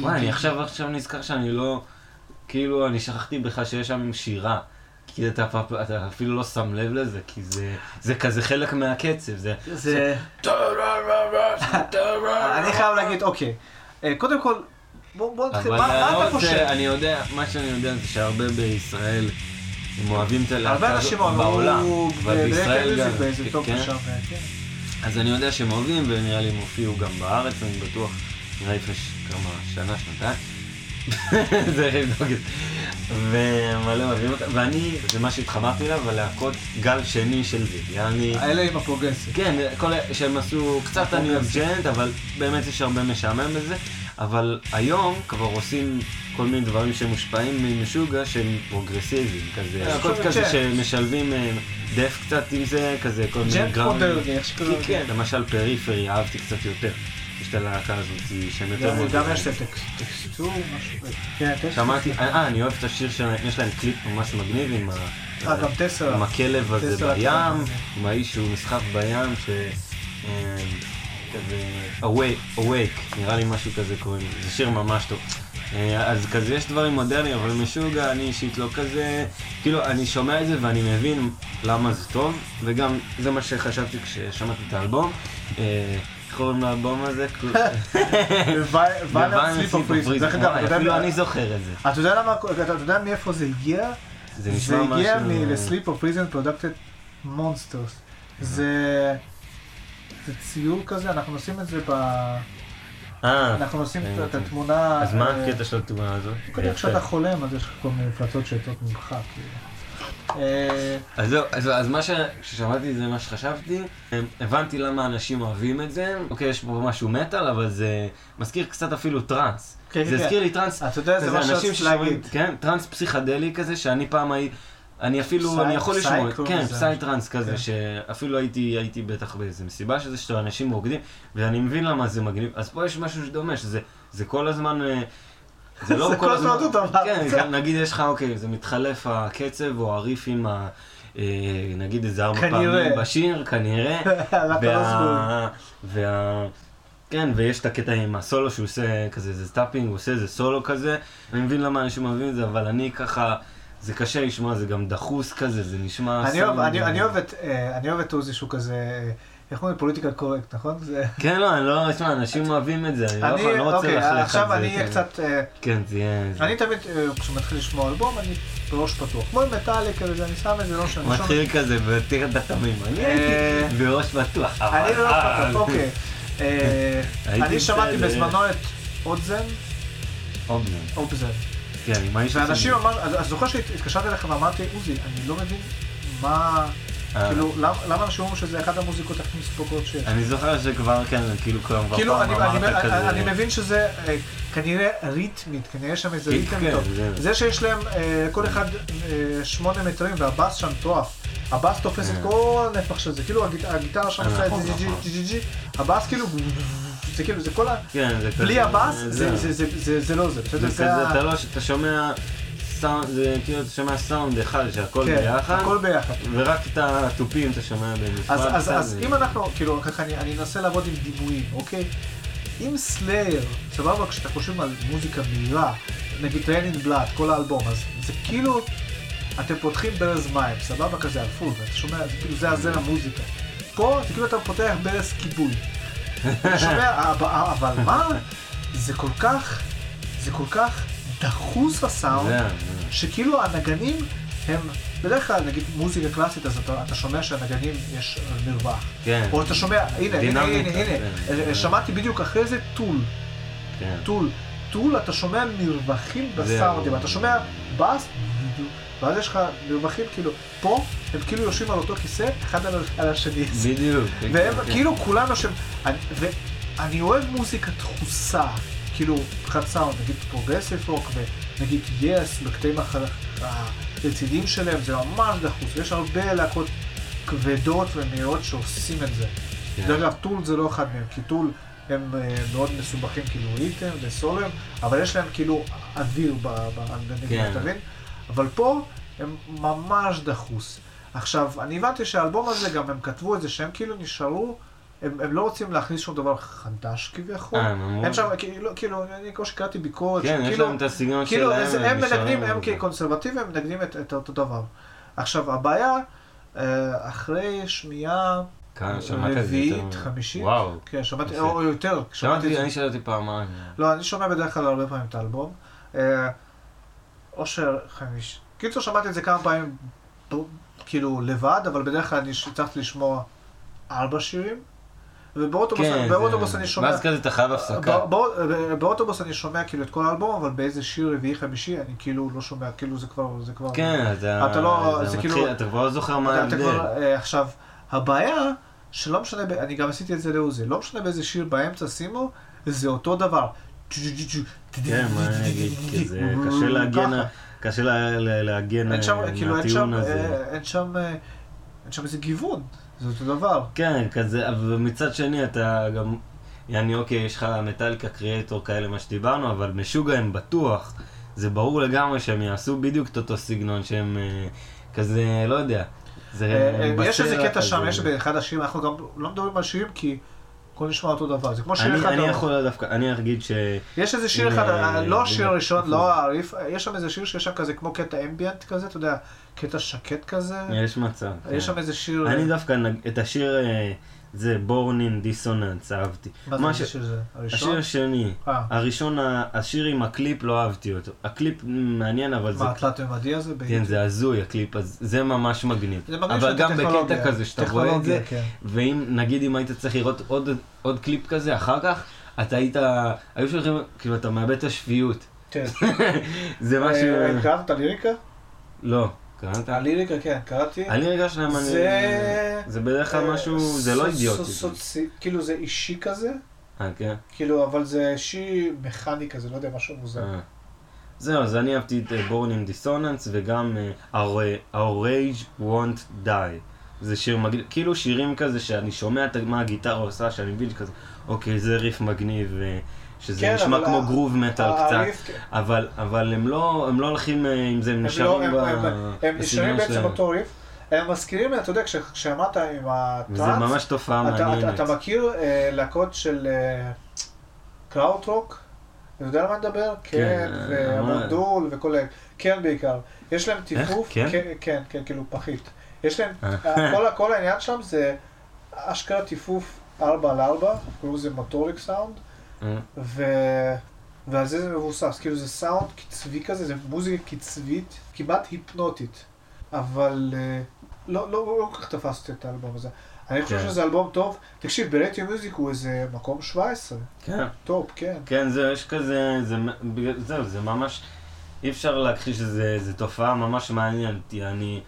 Speaker 2: וואי, אני עכשיו עכשיו נזכר שאני לא... כאילו, אני שכחתי בכלל שיש שם שירה. כי אתה, אתה אפילו לא שם לב לזה, כי זה, זה כזה חלק מהקצב, זה...
Speaker 3: זה... אני חייב להגיד, אוקיי. אה, קודם כל, בוא נתחיל, מה אתה חושב?
Speaker 2: אני יודע, מה שאני יודע זה שהרבה בישראל, הם אוהבים את הלהקה הזאת בעולם, אבל בישראל גם, כן? אז אני יודע שהם אוהבים, ונראה לי הם הופיעו גם בארץ, אני בטוח, נראה לי לפני כמה, שנה, שנתיים. (laughs) זה לבדוק את זה. ומלא אוהבים אותם, ואני, זה מה שהתחברתי אליו, הלהקות גל שני של זה, יעני...
Speaker 3: האלה עם הפרוגרסיב.
Speaker 2: כן, כל שהם עשו, קצת אני אוהב ג'נט, אבל באמת יש הרבה משעמם בזה. אבל היום כבר עושים כל מיני דברים שמושפעים ממשוגע שהם פרוגרסיביים, כזה,
Speaker 3: אה,
Speaker 2: להקות
Speaker 3: כן.
Speaker 2: כזה שמשלבים אה, דף קצת עם זה, כזה כל מיני
Speaker 3: ג'נט
Speaker 2: גראונד.
Speaker 3: מודרני, איך שקוראים
Speaker 2: כן,
Speaker 3: לזה.
Speaker 2: כן, למשל פריפרי, אהבתי קצת יותר. את הלהקה הזאת שהם יותר
Speaker 3: גם- גם. יש טקסטור, משהו כזה. כן.
Speaker 2: שמעתי, אה, אני אוהב את השיר שלהם, יש להם קליפ ממש מגניב עם ה...
Speaker 3: אה, גם טסלה.
Speaker 2: עם הכלב הזה בים. עם האיש שהוא נסחף בים, ש... אה, כזה... Awake, נראה לי משהו כזה קוראים לזה, זה שיר ממש טוב. אה, אז כזה יש דברים מודרניים, אבל משוגע, אני אישית לא כזה... כאילו, אני שומע את זה ואני מבין למה זה טוב, וגם זה מה שחשבתי כששמעתי את האלבום. איך קוראים לאלבום הזה?
Speaker 3: Violent Sleep of Reason. דרך אגב,
Speaker 2: אפילו אני זוכר את זה.
Speaker 3: אתה יודע מאיפה זה הגיע?
Speaker 2: זה
Speaker 3: זה
Speaker 2: נשמע
Speaker 3: הגיע
Speaker 2: משהו...
Speaker 3: מ- Sleep of Reason Produces Monsters. זה... זה ציור כזה, אנחנו עושים את זה ב...
Speaker 2: אה,
Speaker 3: אנחנו עושים את-. התמונה...
Speaker 2: אז מה
Speaker 3: אה,
Speaker 2: הקטע של התמונה הזאת?
Speaker 3: קודם כשאתה חולם אז יש כל מיני מפלצות שיוצאות ממך, כאילו. אה,
Speaker 2: אז זהו, אז, אז מה ש... כששמעתי את זה, מה שחשבתי, הבנתי למה אנשים אוהבים את זה. אוקיי, יש פה משהו מטאל, אבל זה מזכיר קצת אפילו טראנס.
Speaker 3: כן,
Speaker 2: זה
Speaker 3: כן,
Speaker 2: הזכיר לי טראנס,
Speaker 3: אתה יודע, זה מה
Speaker 2: אנשים
Speaker 3: שרציתי להגיד.
Speaker 2: כן, טראנס פסיכדלי כזה, שאני פעם הייתי, אני אפילו, אני יכול לשמוע, כן,
Speaker 3: לזה.
Speaker 2: פסי טראנס כזה,
Speaker 3: כן.
Speaker 2: שאפילו הייתי, הייתי בטח באיזה מסיבה שזה, שאנשים רוקדים, ואני מבין למה זה מגניב. אז פה יש משהו שדומה, שזה זה כל הזמן... זה לא
Speaker 3: זה כל הזמן אותו דבר.
Speaker 2: כן, גם נגיד יש לך, אוקיי, זה מתחלף הקצב או הריפים, ה- אה, נגיד איזה ארבע. פעמים בשיר, כנראה. (laughs) וה... וה... כן, ויש את הקטע עם הסולו שהוא עושה כזה, איזה tapping, הוא עושה איזה סולו כזה. אני מבין למה אנשים אוהבים את זה, אבל אני ככה, זה קשה לשמוע, זה גם דחוס כזה, זה נשמע...
Speaker 3: אני אוהב-
Speaker 2: אה,
Speaker 3: את עוזי שהוא כזה, אה, איך אומרים פוליטיקה קורקט, נכון? זה-
Speaker 2: כן, לא, אני לא, תשמע, אנשים אוהבים את זה, אני לא
Speaker 3: אני,
Speaker 2: לא רוצה
Speaker 3: אוקיי,
Speaker 2: להכריח את זה.
Speaker 3: עכשיו אני אהיה
Speaker 2: כן.
Speaker 3: קצת, אה,
Speaker 2: כן, זה יהיה...
Speaker 3: אני תמיד, אה, כשמתחיל לשמוע אלבום, אני בראש פתוח. כמו עם מטאליקה וזה, אני שם את זה, לא משנה. אני שומע-
Speaker 2: מתחיל כזה, ותראה את התמים. אני
Speaker 3: אה,
Speaker 2: הייתי בראש פתוח.
Speaker 3: אני בראש
Speaker 2: אז-
Speaker 3: פתוח, אוקיי. (laughs) אני שמעתי. בזמנו את אודזן,
Speaker 2: אובנן.
Speaker 3: אובזן.
Speaker 2: כן, עם האיש
Speaker 3: ואנשים אמרו, אז זוכר שהתקשרתי אליך ואמרתי, עוזי, אני לא מבין מה. כאילו, למ- למה אנשים אומרים שזה אחת המוזיקות הכי מספוקות שיש?
Speaker 2: אני זוכר שכבר, כן, כאילו,
Speaker 3: כאילו,
Speaker 2: פעם
Speaker 3: אני,
Speaker 2: אמרת כזה.
Speaker 3: אני, מבין שזה אה, כנראה ריתמית, כנראה שם איזה
Speaker 2: כן,
Speaker 3: ריתם
Speaker 2: כן,
Speaker 3: טוב.
Speaker 2: זה-
Speaker 3: שיש להם אה, כל אחד אה, שמונה מטרים והבאס שם מטורף. הבאס תופס את. כל הנפח של זה, כאילו הגיט- הגיטרה שם עושה את
Speaker 2: נכון,
Speaker 3: זה ג'י
Speaker 2: נכון.
Speaker 3: ג'י ג'י ג'י, הבאס כאילו, זה כאילו, זה כל ה...
Speaker 2: כן, זה כזה.
Speaker 3: בלי הבאס,
Speaker 2: זה-
Speaker 3: לא זה?
Speaker 2: זה
Speaker 3: זה
Speaker 2: כזה, לא, אתה שומע סאונד, זה כאילו אתה שומע סאונד אחד שהכל
Speaker 3: כן,
Speaker 2: ביחד,
Speaker 3: הכל ביחד.
Speaker 2: ורק את התופים אתה שומע בנפרד.
Speaker 3: אז, אז, אז אם אנחנו, כאילו, ככה אני, אני אנסה לעבוד עם דימויים, אוקיי? אם סלייר, סבבה, כשאתה חושב על מוזיקה מהירה, נגיד in Blood, כל האלבום, אז זה כאילו, אתם פותחים ברז מים, סבבה כזה על פול, ואתה שומע, זה כאילו, זה הזרם המוזיקה. פה, זה כאילו אתה פותח ברז כיבוי. אתה שומע, (laughs) אבל מה? זה כל כך, זה כל כך דחוס הסאונד.
Speaker 2: זה,
Speaker 3: שכאילו הנגנים הם, בדרך כלל נגיד מוזיקה קלאסית אז אתה, אתה שומע שהנגנים יש מרווח.
Speaker 2: כן.
Speaker 3: או אתה שומע, הנה, הנה, הנה,
Speaker 2: דינמיקה,
Speaker 3: הנה,
Speaker 2: כן,
Speaker 3: הנה,
Speaker 2: כן.
Speaker 3: שמעתי בדיוק אחרי זה טול,
Speaker 2: כן.
Speaker 3: טול, טול אתה שומע מרווחים. בסאונדים, אתה שומע בס, ואז יש לך מרווחים כאילו, פה הם כאילו יושבים על אותו כיסא, אחד על- על השני.
Speaker 2: בדיוק.
Speaker 3: והם
Speaker 2: כן.
Speaker 3: כאילו כולם יושבים, אני- ואני אוהב מוזיקה דחוסה, כאילו, מבחינת סאונד, נגיד progressive rock, ונגיד Yes, בקטעים הרציניים שלהם, זה ממש דחוס, ויש הרבה להקות כבדות ומהירות שעושים את זה.
Speaker 2: כן.
Speaker 3: דרך אגב, טול זה לא אחד מהם, כי טול הם אה, מאוד מסובכים, כאילו ריתם וסולם, אבל יש להם כאילו אוויר ב- בנגנים,
Speaker 2: כן.
Speaker 3: אתה מבין? אבל פה הם ממש דחוס. עכשיו, אני הבנתי שהאלבום הזה, גם הם כתבו את זה, שהם כאילו נשארו, הם, הם לא רוצים להכניס שום דבר חדש כביכול.
Speaker 2: אה, הם אמרו-
Speaker 3: אין שם, כאילו, כאילו, אני כמו שקראתי ביקורת,
Speaker 2: כן, יש
Speaker 3: שכאילו-
Speaker 2: להם את הסגנון
Speaker 3: כאילו,
Speaker 2: שלהם.
Speaker 3: זה- הם מנגנים, הם. כקונסרבטיבים, הם מנגנים את, את אותו דבר. עכשיו, הבעיה, אה, אחרי שמיעה
Speaker 2: כאן שמעת את זה יותר...
Speaker 3: חמישית,
Speaker 2: וואו.
Speaker 3: כן, שמעתי. או יותר, שמעתי את
Speaker 2: שמעתי,
Speaker 3: זה.
Speaker 2: אני שאלתי פעמיים.
Speaker 3: לא, אני שומע בדרך כלל הרבה פעמים את האלבום. אה, או שחמיש. קיצור, שמעתי את זה כמה פעמים, כאילו, לבד, אבל בדרך כלל אני הצלחתי לשמוע ארבע שירים, ובאוטובוס
Speaker 2: כן,
Speaker 3: באוטובוס אני שומע...
Speaker 2: ואז כזה אתה חייב הפסקה.
Speaker 3: בא- בא- באוטובוס אני שומע כאילו את כל האלבום, אבל באיזה שיר רביעי חמישי אני כאילו לא שומע, כאילו זה כבר, זה כבר...
Speaker 2: כן, אתה...
Speaker 3: אתה לא- זה
Speaker 2: מתחיל-
Speaker 3: כאילו-
Speaker 2: אתה כבר לא זוכר מה ההבדל.
Speaker 3: אה, עכשיו, הבעיה, שלא משנה, אני גם עשיתי את זה לעוזי, לא משנה באיזה שיר באמצע שימו, זה אותו דבר.
Speaker 2: כן, מה אני אגיד, כי זה קשה להגן. קשה לה- לה- להגן
Speaker 3: כאילו,
Speaker 2: מהטיעון
Speaker 3: שם,
Speaker 2: הזה.
Speaker 3: אה, אה, אין שם איזה גיוון, זה אותו דבר.
Speaker 2: כן, כזה, אבל מצד שני אתה גם, יעני אוקיי, יש לך מטאליקה קריאטור כאלה, מה שדיברנו, אבל משוגע הם בטוח, זה ברור לגמרי שהם יעשו בדיוק את אותו סגנון, שהם אה, כזה, לא יודע. זה
Speaker 3: אה, אה, יש איזה קטע שם. יש באחד השירים, אנחנו גם לא מדברים על שירים כי הכל נשמע אותו דבר, זה כמו שיר
Speaker 2: אני,
Speaker 3: אחד,
Speaker 2: אני יכול דווקא, אני אגיד ש...
Speaker 3: יש איזה שיר אחד, אה, לא השיר הראשון. לא הריף, יש שם איזה שיר שיש שם כזה כמו קטע ambient כזה, אתה יודע, קטע שקט כזה,
Speaker 2: יש מצב. כן.
Speaker 3: יש שם איזה שיר,
Speaker 2: אני דווקא, את השיר, אה, זה in Dissonance, אהבתי.
Speaker 3: מה
Speaker 2: מה ש-
Speaker 3: שיר זה? הראשון?
Speaker 2: השיר השני,
Speaker 3: אה.
Speaker 2: הראשון, השיר עם הקליפ, לא אהבתי אותו. הקליפ מעניין, אבל זה...
Speaker 3: מה, התלת-ממדי הזה?
Speaker 2: כן, זה הזוי הקליפ, אז זה ממש מגניב.
Speaker 3: זה מגניב
Speaker 2: אבל גם בקטע. כזה, שאתה רואה את זה,
Speaker 3: כן.
Speaker 2: ואם, נגיד אם היית צריך לראות עוד, עוד קליפ כזה אחר כך, אתה היית, היו שולחים, כאילו, אתה מאבד את השפיות.
Speaker 3: כן. (laughs)
Speaker 2: זה
Speaker 3: אה,
Speaker 2: משהו...
Speaker 3: קראת את הליריקה?
Speaker 2: לא, קראת?
Speaker 3: הליריקה, כן, קראתי.
Speaker 2: הליריקה שלהם, אני...
Speaker 3: זה...
Speaker 2: זה בדרך כלל
Speaker 3: אה,
Speaker 2: משהו, זה לא אידיוטי.
Speaker 3: סוצי- כאילו זה אישי כזה,
Speaker 2: אה, כן?
Speaker 3: כאילו, אבל זה אישי מכני כזה, לא יודע, משהו מוזר.
Speaker 2: אה. זהו, אז אני אהבתי את אה, Born in Dissonance וגם Our Rage Won't Die. זה שיר מגניב, כאילו שירים כזה שאני שומע מה הגיטרה עושה, שאני מבין כזה, אוקיי, זה ריף מגניב, שזה
Speaker 3: כן,
Speaker 2: נשמע כמו
Speaker 3: ה-
Speaker 2: גרוב מטאל קצת,
Speaker 3: כן.
Speaker 2: אבל, אבל הם לא, הם לא הולכים אה, עם זה, הם
Speaker 3: הם לא-
Speaker 2: נשארים
Speaker 3: הם- הם- הם נשארים
Speaker 2: בסגנון
Speaker 3: בעצם. אותו ריף. הם מזכירים אתה יודע, כש- כשאמרת עם הטראנס,
Speaker 2: ממש תופעה
Speaker 3: אתה- אתה-
Speaker 2: מעניינת.
Speaker 3: אתה מכיר אה, להקות של קראוט רוק? אתה יודע על מה נדבר? כן,
Speaker 2: אה,
Speaker 3: והמונדול וכל ה... כן בעיקר. יש להם טיפוף,
Speaker 2: כן?
Speaker 3: כן, כן, כן, כאילו פחית. יש להם,
Speaker 2: אה.
Speaker 3: כל כל העניין שם זה אשכרה טיפוף 4 על 4, קוראים לזה motorik sound,
Speaker 2: אה,
Speaker 3: ו... ועל זה זה מבוסס, כאילו זה סאונד קצבי כזה, זה מוזיקה קצבית, כמעט היפנוטית, אבל אה, לא, לא, לא כל כך תפסתי את האלבום הזה. אני חושב
Speaker 2: כן.
Speaker 3: שזה אלבום טוב, תקשיב, ב Rate Your Music הוא איזה מקום 17,
Speaker 2: כן.
Speaker 3: top, כן.
Speaker 2: כן, זה, יש כזה, זה, זהו, זה ממש, אי אפשר להכחיש שזה זה תופעה ממש מעניינת. אני,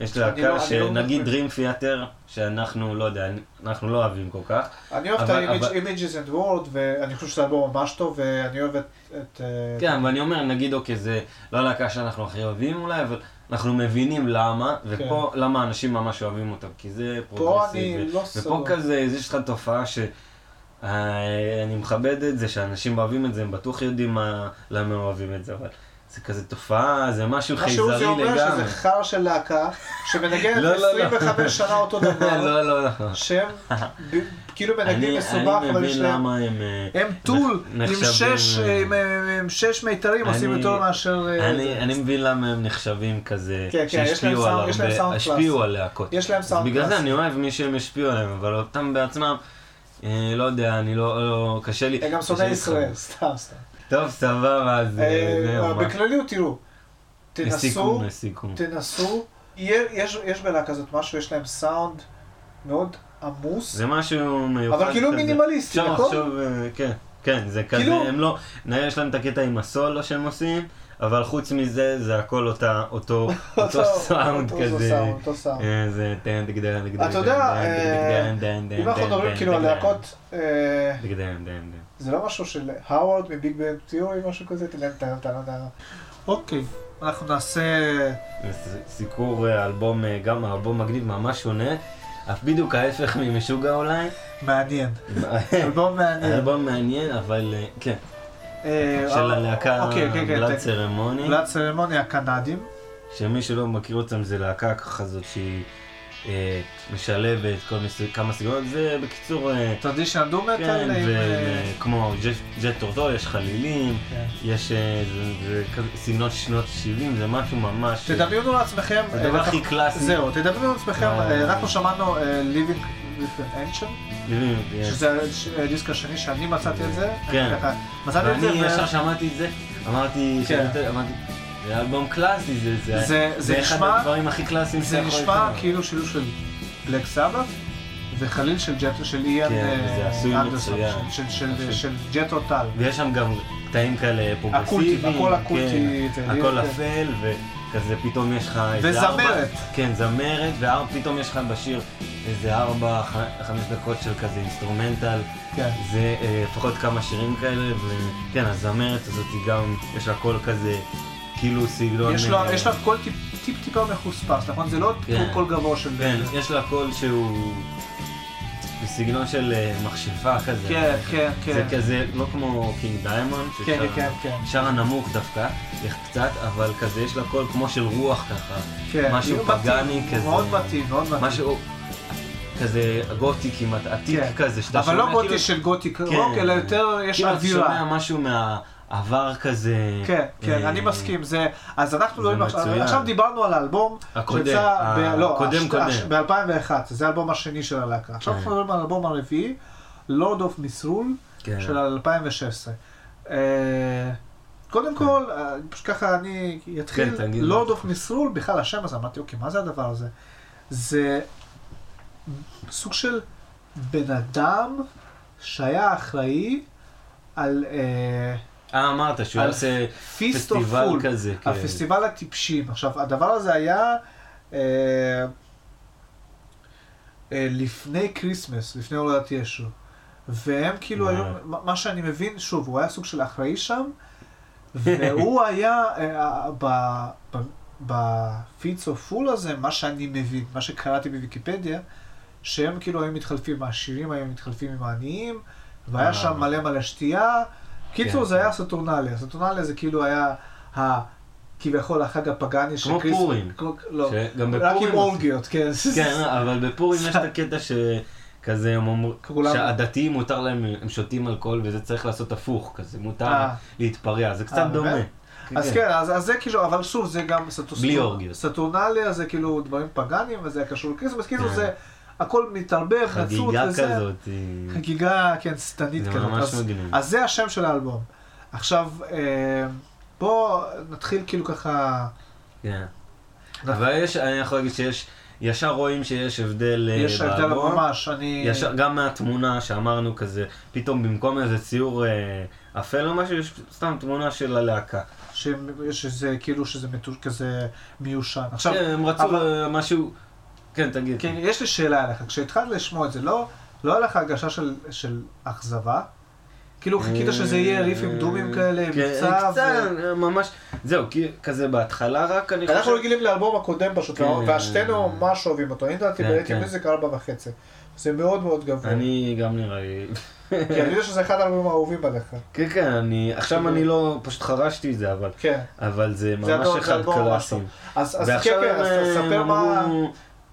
Speaker 2: יש
Speaker 3: לא-
Speaker 2: להקה
Speaker 3: אני לא
Speaker 2: שנגיד. Dream Theater, שאנחנו, לא יודע, אנחנו לא אוהבים כל כך.
Speaker 3: אני אוהב את ה-Images and Word, ואני חושב שזה אלבום ממש טוב, ואני אוהב את... אה,
Speaker 2: כן, אבל אני אומר, נגיד, אוקיי, זה לא הלהקה שאנחנו הכי אוהבים אולי, אבל אנחנו מבינים למה, ופה, למה אנשים ממש אוהבים אותם, כי זה
Speaker 3: פה
Speaker 2: פרוגרסיבי.
Speaker 3: אני לא
Speaker 2: ופה
Speaker 3: סגור.
Speaker 2: כזה, יש לך תופעה ש... אה, אני מכבד את זה, שאנשים אוהבים את זה, הם בטוח יודעים מה, למה הם אוהבים את זה, אבל זה כזה תופעה, זה משהו
Speaker 3: מה שעוזי
Speaker 2: חייזרי
Speaker 3: אומר
Speaker 2: לגמרי.
Speaker 3: שזה חרא של להקה, שמנגנת (laughs)
Speaker 2: לא, לא, לא.
Speaker 3: 25 שנה אותו (laughs) דבר,
Speaker 2: לא, לא, לא.
Speaker 3: שהם ב- כאילו מנגנים
Speaker 2: אני
Speaker 3: מסובך,
Speaker 2: אני
Speaker 3: אבל יש
Speaker 2: מבין
Speaker 3: להם...
Speaker 2: למה הם... אה,
Speaker 3: הם טול עם שש,
Speaker 2: אה,
Speaker 3: עם, שש מיתרים עושים
Speaker 2: אני-
Speaker 3: יותר מאשר... אה,
Speaker 2: אני,
Speaker 3: זה.
Speaker 2: אני מבין למה הם נחשבים כזה,
Speaker 3: כן, כן,
Speaker 2: שהשפיעו על הרבה, השפיעו. על להקות.
Speaker 3: יש להם סאונד
Speaker 2: בגלל זה. אני אוהב מי שהם השפיעו עליהם, אבל אותם בעצמם, אה, לא יודע, אני לא, לא קשה לי.
Speaker 3: הם גם שונאי ישראל. סתם, סתם.
Speaker 2: טוב, סבבה, אז אה,
Speaker 3: אה? בכלליות, תראו, תנסו. תנסו, יש יש בלהקה הזאת משהו, יש להם סאונד מאוד עמוס,
Speaker 2: זה משהו מיוחד
Speaker 3: אבל כאילו
Speaker 2: כזה.
Speaker 3: מינימליסטי,
Speaker 2: אפשר
Speaker 3: נכון?
Speaker 2: לחשוב, אה, כן, כן, זה כזה,
Speaker 3: כאילו-
Speaker 2: הם לא, נראה, יש להם את הקטע עם הסולו שהם עושים, אבל חוץ מזה, זה הכל אותה, אותו, (laughs) אותו סאונד
Speaker 3: אותו
Speaker 2: כזה.
Speaker 3: סאונד, אותו סאונד.
Speaker 2: אה, זה טן דגדן דגדן
Speaker 3: אתה יודע, אה, אם אנחנו מדברים כאילו על להקות, אה,
Speaker 2: דגדן דגדן.
Speaker 3: זה לא משהו של האוורד מ Big Bang Theory, משהו כזה? טלן טלן טלן טלן. אוקיי, אנחנו נעשה...
Speaker 2: סיקור אלבום, גם האלבום מגניב ממש שונה, אף בדיוק ההפך ממשוגע אולי.
Speaker 3: מעניין. (laughs) אלבום מעניין.
Speaker 2: אלבום מעניין, אבל כן, של
Speaker 3: אה,
Speaker 2: הלהקה
Speaker 3: אוקיי, כן, כן,
Speaker 2: בלאד
Speaker 3: כן.
Speaker 2: Ceremony.
Speaker 3: Blood Ceremony הקנדים.
Speaker 2: שמי שלא מכיר אותם זה להקה ככה זאת שהיא אה, משלבת כל כמה סגנונות, זה בקיצור, אה,
Speaker 3: טרדישנל דו
Speaker 2: כן,
Speaker 3: מטאל. אה,
Speaker 2: וכמו ג'ט טורטו, יש חלילים,
Speaker 3: כן.
Speaker 2: יש אה, סגנון שנות 70, זה משהו ממש...
Speaker 3: תדמיינו לעצמכם...
Speaker 2: זה הדבר
Speaker 3: אה,
Speaker 2: הכי קלאסי.
Speaker 3: זהו, תדמיינו לעצמכם,
Speaker 2: אה.
Speaker 3: אה, אנחנו שמענו אה, Living with an Ancient,
Speaker 2: ליבים, יש.
Speaker 3: שזה הדיסק השני שאני מצאתי את זה.
Speaker 2: כן.
Speaker 3: מצאתי את זה,
Speaker 2: ואני ישר שמעתי את זה, אמרתי,
Speaker 3: כן.
Speaker 2: זה אלבום קלאסי, זה- אחד הדברים הכי קלאסיים
Speaker 3: זה נשמע. כאילו שילוב של Black Sabbath וחליל של ג'ט, של איאן
Speaker 2: כן,
Speaker 3: אה, אנדרסון,
Speaker 2: מצוין.
Speaker 3: של- Jethro Tull.
Speaker 2: ויש שם גם קטעים כאלה פרוגרסיביים.
Speaker 3: הכל
Speaker 2: כן, אפל, וכזה פתאום יש לך איזה
Speaker 3: וזמרת.
Speaker 2: ארבע... כן, זמרת, ופתאום יש לך בשיר איזה ארבע, ח- חמש דקות של כזה אינסטרומנטל.
Speaker 3: כן.
Speaker 2: זה אה, לפחות כמה שירים כאלה, וכן, הזמרת הזאת היא גם, יש לה קול כזה, כאילו סגנון...
Speaker 3: יש לו-
Speaker 2: אה,
Speaker 3: יש לה קול טיפ- טיפ-טיפה מחוספס, נכון? זה לא
Speaker 2: כן.
Speaker 3: קול גבוה של...
Speaker 2: כן, יש לה קול שהוא... בסגנון של אה, מכשפה כזה.
Speaker 3: כן, כן,
Speaker 2: זה
Speaker 3: כן.
Speaker 2: כזה, לא כמו King Diamond,
Speaker 3: כן, כן, כן.
Speaker 2: שר הנמוך דווקא, איך קצת, אבל כזה יש לה קול כמו של רוח ככה.
Speaker 3: כן.
Speaker 2: משהו פגאני כזה.
Speaker 3: מאוד מתאים, מאוד מתאים.
Speaker 2: משהו כזה גותי כמעט, עתיק
Speaker 3: כן.
Speaker 2: כזה, שאתה
Speaker 3: אבל
Speaker 2: שומע
Speaker 3: לא גותי
Speaker 2: כאילו-
Speaker 3: של גותי
Speaker 2: כן.
Speaker 3: רוק, אלא יותר יש
Speaker 2: כאילו אתה
Speaker 3: אווירה.
Speaker 2: שומע משהו מהעבר כזה.
Speaker 3: כן, כן,
Speaker 2: אה,
Speaker 3: אני מסכים. זה, אז אנחנו מדברים עכשיו, דיברנו על האלבום
Speaker 2: הקודם,
Speaker 3: לא,
Speaker 2: הקודם קודם.
Speaker 3: הש- ב-2001, זה האלבום השני של הלהקה. עכשיו
Speaker 2: כן.
Speaker 3: אנחנו מדברים על האלבום הרביעי, of Misrule,
Speaker 2: כן.
Speaker 3: של 2016. אה, קודם כל, אה, פשוט ככה אני אתחיל,
Speaker 2: כן.
Speaker 3: Lord of Misrule, בכלל השם הזה, אמרתי, אוקיי, מה זה הדבר הזה? זה סוג של בן אדם שהיה אחראי על, אה,
Speaker 2: אמרת שהוא עושה פסטיבל כזה. כן.
Speaker 3: הפסטיבל הטיפשים. עכשיו, הדבר הזה היה אה, אה, לפני כריסמס, לפני הולדת ישו. והם כאילו
Speaker 2: אה.
Speaker 3: היו, מה שאני מבין, שוב, הוא היה סוג של אחראי שם, (laughs) והוא היה אה, ב- ב- ב Feast of Fools הזה, מה שאני מבין, מה שקראתי בוויקיפדיה, שהם כאילו היו מתחלפים, העשירים היו מתחלפים עם העניים, והיה
Speaker 2: אה.
Speaker 3: שם מלא מלא שתייה. קיצור,
Speaker 2: כן,
Speaker 3: זה
Speaker 2: כן.
Speaker 3: היה סטורנליה. סטורנליה זה כאילו היה ה... כביכול החג הפגאני של
Speaker 2: כמו. פורים.
Speaker 3: לא, רק עם. אורגיות, כן.
Speaker 2: כן, אבל בפורים יש את (laughs) הקטע שכזה הם אומרים, שהדתיים מותר להם, הם שותים אלכוהול וזה צריך לעשות הפוך, כזה מותר
Speaker 3: אה.
Speaker 2: להתפרע, זה קצת
Speaker 3: אה,
Speaker 2: דומה.
Speaker 3: באמת? אז כן, אז, זה כאילו, אבל שוב, זה גם. סטורנליה זה כאילו דברים פגאניים, וזה קשור לכריסמס, כאילו
Speaker 2: כן.
Speaker 3: זה הכל מתערבב,
Speaker 2: חגיגה
Speaker 3: וזה.
Speaker 2: כזאת. היא-
Speaker 3: חגיגה, כן, שטנית
Speaker 2: זה
Speaker 3: כזאת.
Speaker 2: ממש
Speaker 3: אז,
Speaker 2: מגניב.
Speaker 3: אז זה השם של האלבום. עכשיו, אה, בוא נתחיל כאילו ככה...
Speaker 2: כן.
Speaker 3: נכון.
Speaker 2: אבל יש, אני יכול להגיד שיש, ישר רואים שיש הבדל אה,
Speaker 3: יש הבדל
Speaker 2: באלבום.
Speaker 3: ממש, אני...
Speaker 2: ישר, גם מהתמונה שאמרנו כזה, פתאום במקום איזה ציור אה, אפל או משהו, יש סתם תמונה של הלהקה.
Speaker 3: איזה, כאילו שזה מתוש... כזה מיושן. עכשיו,
Speaker 2: כן, הם רצו
Speaker 3: אבל-
Speaker 2: אה, משהו... כן, תגיד.
Speaker 3: כן, יש לי שאלה אליך. כשהתחלת לשמוע את זה, לא, לא היה לך הרגשה של, של אכזבה? כאילו חיכית שזה יהיה ריפים דומים כאלה, עם
Speaker 2: כן,
Speaker 3: קצב?
Speaker 2: קצת, ממש, זהו, כזה בהתחלה רק, אני
Speaker 3: אנחנו
Speaker 2: חושב...
Speaker 3: רגילים לאלבום הקודם פשוט,
Speaker 2: כן.
Speaker 3: והשתינו ממש אוהבים אותו. אני לדעתי
Speaker 2: כן, כן.
Speaker 3: מיוזיק ארבע וחצי. זה מאוד מאוד גבוה.
Speaker 2: אני גם נראה לי...
Speaker 3: כי אני יודע שזה אחד האלבומים האהובים עליך.
Speaker 2: כן, כן, אני... עכשיו אני לא... פשוט חרשתי את זה, אבל...
Speaker 3: כן.
Speaker 2: אבל זה ממש אחד קלאסי.
Speaker 3: אז כן, כן, אז תספר מה...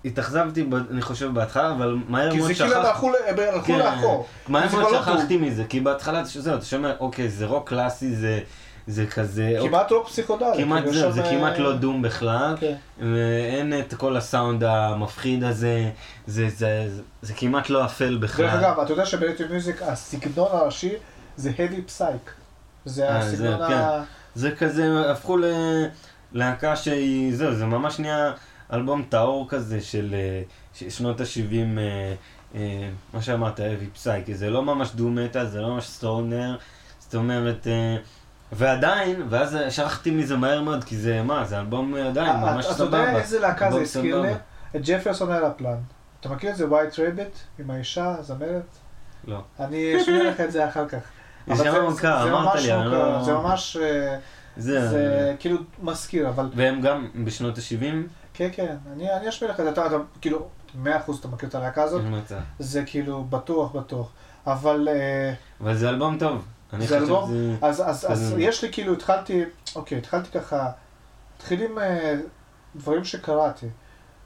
Speaker 2: התאכזבתי, אני חושב, בהתחלה, אבל מהר
Speaker 3: כי
Speaker 2: מאוד
Speaker 3: זה כאילו הם
Speaker 2: שכחתי.
Speaker 3: הלכו ל- הם הלכו
Speaker 2: כן,
Speaker 3: לאחור.
Speaker 2: מהר
Speaker 3: זה
Speaker 2: מאוד
Speaker 3: לא.
Speaker 2: שכחתי מזה, כי בהתחלה זהו, אתה שומע, אוקיי, זה רוק קלאסי, זה- זה כזה...
Speaker 3: כמעט לא פסיכודלי.
Speaker 2: כמעט
Speaker 3: כאילו,
Speaker 2: זהו, זה כמעט
Speaker 3: אה,
Speaker 2: לא דום בכלל.
Speaker 3: כן.
Speaker 2: ואין את כל הסאונד המפחיד הזה, זה, זה, זה, זה כמעט לא אפל בכלל.
Speaker 3: דרך אגב, אתה יודע שברייטינג מיוזיק הסגנון הראשי זה heavy psych. זה
Speaker 2: אה,
Speaker 3: הסגנון
Speaker 2: זה,
Speaker 3: ה...
Speaker 2: זה כזה, הפכו ללהקה שהיא, זהו, זה ממש נהיה אלבום טהור כזה של אה, שנות ה-70, מה שאמרת, heavy פסייק, זה לא ממש דו מטאל, זה לא ממש סטונר, זאת אומרת, אה, ועדיין, ואז שכחתי מזה מהר מאוד, כי זה, מה, זה אלבום עדיין
Speaker 3: אה,
Speaker 2: ממש
Speaker 3: אתה
Speaker 2: סבבה.
Speaker 3: יודע איזה להקה זה הזכיר. לי? את ג'פרסון אלפלן. אתה מכיר את זה white rabbit עם האישה, הזמרת?
Speaker 2: לא.
Speaker 3: אני אשמיע לך את זה אחר כך. (laughs)
Speaker 2: זה
Speaker 3: זה-
Speaker 2: מוכר, אמרת
Speaker 3: ממש
Speaker 2: לי, אני לא...
Speaker 3: זה ממש, אה,
Speaker 2: זה,
Speaker 3: זה כאילו מזכיר, אבל
Speaker 2: והם גם בשנות ה-70?
Speaker 3: כן, כן, אני אני אשמיע לך את זה, אתה אתה כאילו, מאה אחוז אתה מכיר את הלהקה הזאת,
Speaker 2: אין מצב.
Speaker 3: זה כאילו בטוח, בטוח. אבל אה,
Speaker 2: אבל זה אלבום טוב.
Speaker 3: זה אלבום,
Speaker 2: שזה...
Speaker 3: אז, אז, אז
Speaker 2: כזה-
Speaker 3: יש לי כאילו, התחלתי, אוקיי, התחלתי ככה, התחיל עם אה, דברים שקראתי.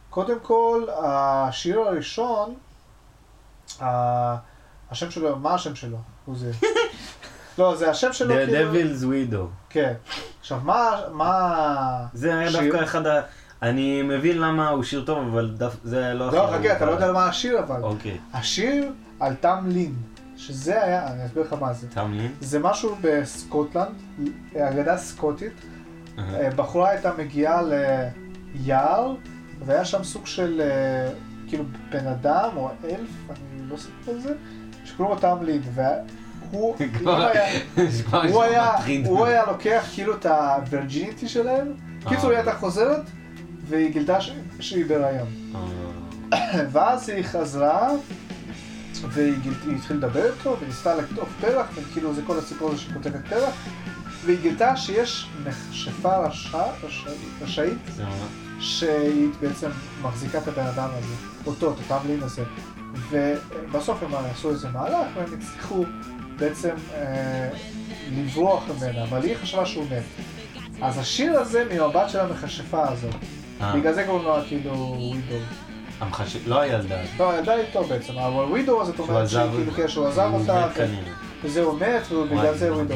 Speaker 3: קודם כל, השיר הראשון, ה- השם שלו, מה השם שלו? הוא זה. (laughs) לא, זה השם שלו,
Speaker 2: The
Speaker 3: כאילו,
Speaker 2: Devil's Widow.
Speaker 3: כן. עכשיו, מה, מה...
Speaker 2: זה היה? דווקא אחד ה... אני מבין למה הוא שיר טוב, אבל דף... זה לא.
Speaker 3: לא, חכה, אתה לא יודע. מה השיר אבל.
Speaker 2: אוקיי.
Speaker 3: השיר על תם לין, שזה היה, אני אסביר לך מה זה.
Speaker 2: תמלין?
Speaker 3: זה משהו בסקוטלנד, אגדה סקוטית. אה, בחורה הייתה מגיעה ליער, והיה שם סוג של אה, כאילו בן אדם או אלף, אני לא סיפור על זה, שקוראים לו תם לין, (laughs) הוא היה-. (laughs) הוא לוקח כאילו את הווירג'יניטי שלהם, קיצור היא הייתה חוזרת, והיא גילתה ש- שהיא בהיריון.
Speaker 2: אה,
Speaker 3: ואז היא חזרה, והיא גיל- התחילה לדבר איתו, וניסתה לקטוף פרח, וכאילו זה כל הסיפור הזה שהיא כותבת פרח, והיא גילתה שיש מכשפה רשע, רשע- רשאית,
Speaker 2: זה ממש-
Speaker 3: שהיא בעצם מחזיקה את הבן אדם הזה, אותו, את הטמלין הזה. ובסוף הם עשו איזה מהלך, והם הצליחו בעצם אה, לברוח ממנה, אבל היא חשבה שהוא מת. אז השיר הזה ממבט של המכשפה הזאת.
Speaker 2: אה,
Speaker 3: בגלל זה קוראים לו כאילו ווידו.
Speaker 2: המחש- לא הילדה.
Speaker 3: לא, ילדה איתו בעצם, אבל ווידו אומרת
Speaker 2: עזב-
Speaker 3: שכאילו כן, שהוא עזב
Speaker 2: הוא
Speaker 3: אותה,
Speaker 2: מת כנראה.
Speaker 3: וזה הוא מת, ובגלל זה ווידו.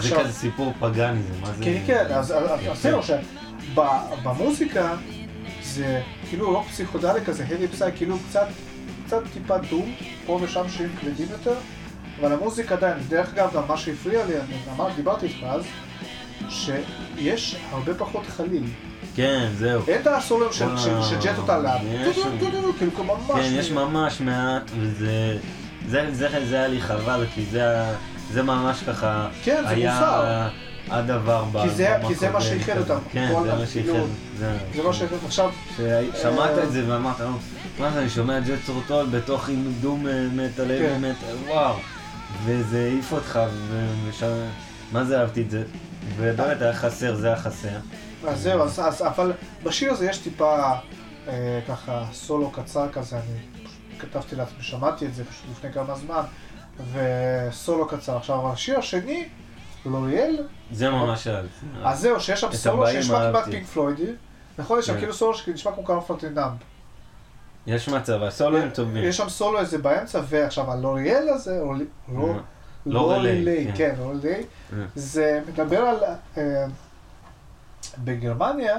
Speaker 2: זה כזה סיפור פגאני, זה מה זה...
Speaker 3: כן, כן, אז. עשינו שבמוזיקה זה כאילו רוק פסיכודלי כזה, הרי פסאי, כאילו קצת, קצת טיפה דום, פה ושם שירים כבדים יותר, אבל המוזיקה עדיין, דרך אגב, גם מה שהפריע לי, אני אמרתי, דיברתי איתך אז, שיש הרבה פחות חליל.
Speaker 2: כן, זהו.
Speaker 3: אין את הסולו של
Speaker 2: כל
Speaker 3: של-
Speaker 2: ה-
Speaker 3: של ג'ט אותה לאב,
Speaker 2: יש-
Speaker 3: כאילו ממש...
Speaker 2: כן, יש ממש מעט, וזה... זה, היה לי חבל, כי זה, זה ממש ככה,
Speaker 3: כן, זה מוזר.
Speaker 2: הדבר
Speaker 3: כי זה-
Speaker 2: באלבום
Speaker 3: כי זה מה שאיחד. אותם.
Speaker 2: כן, זה מה שאיחד,
Speaker 3: כאילו,
Speaker 2: זה
Speaker 3: מה ש... עכשיו,
Speaker 2: שמעת
Speaker 3: אה,
Speaker 2: את זה ואמרת, "נו, מה זה, אני שומע ג'ט סורטול בתוך דום אה, מטאל,
Speaker 3: כן.
Speaker 2: אבי מטאל, וואו. וזה העיף אותך, ו- וש... מה זה אהבתי את זה. ובאמת היה חסר, זה היה חסר.
Speaker 3: אז זהו, אז, אז, אבל בשיר הזה יש טיפה אה, ככה סולו קצר כזה, אני כתבתי לעצמי, שמעתי את זה פשוט לפני כמה זמן, וסולו קצר. עכשיו, השיר השני, לוריאל,
Speaker 2: זה ממש אהבתי.
Speaker 3: אז זהו, שיש שם סולו שנשמע כמעט. פינק פלוידי, נכון? יש שם
Speaker 2: כן.
Speaker 3: כאילו סולו שנשמע כמו קרל פלטינאם.
Speaker 2: יש מצב, הסולואים טובים.
Speaker 3: יש שם סולו איזה באמצע, ועכשיו הלוריאל הזה, לי- לא-
Speaker 2: לורלי, כן.
Speaker 3: כן, לורלי,
Speaker 2: אה.
Speaker 3: זה מדבר על, אה, בגרמניה,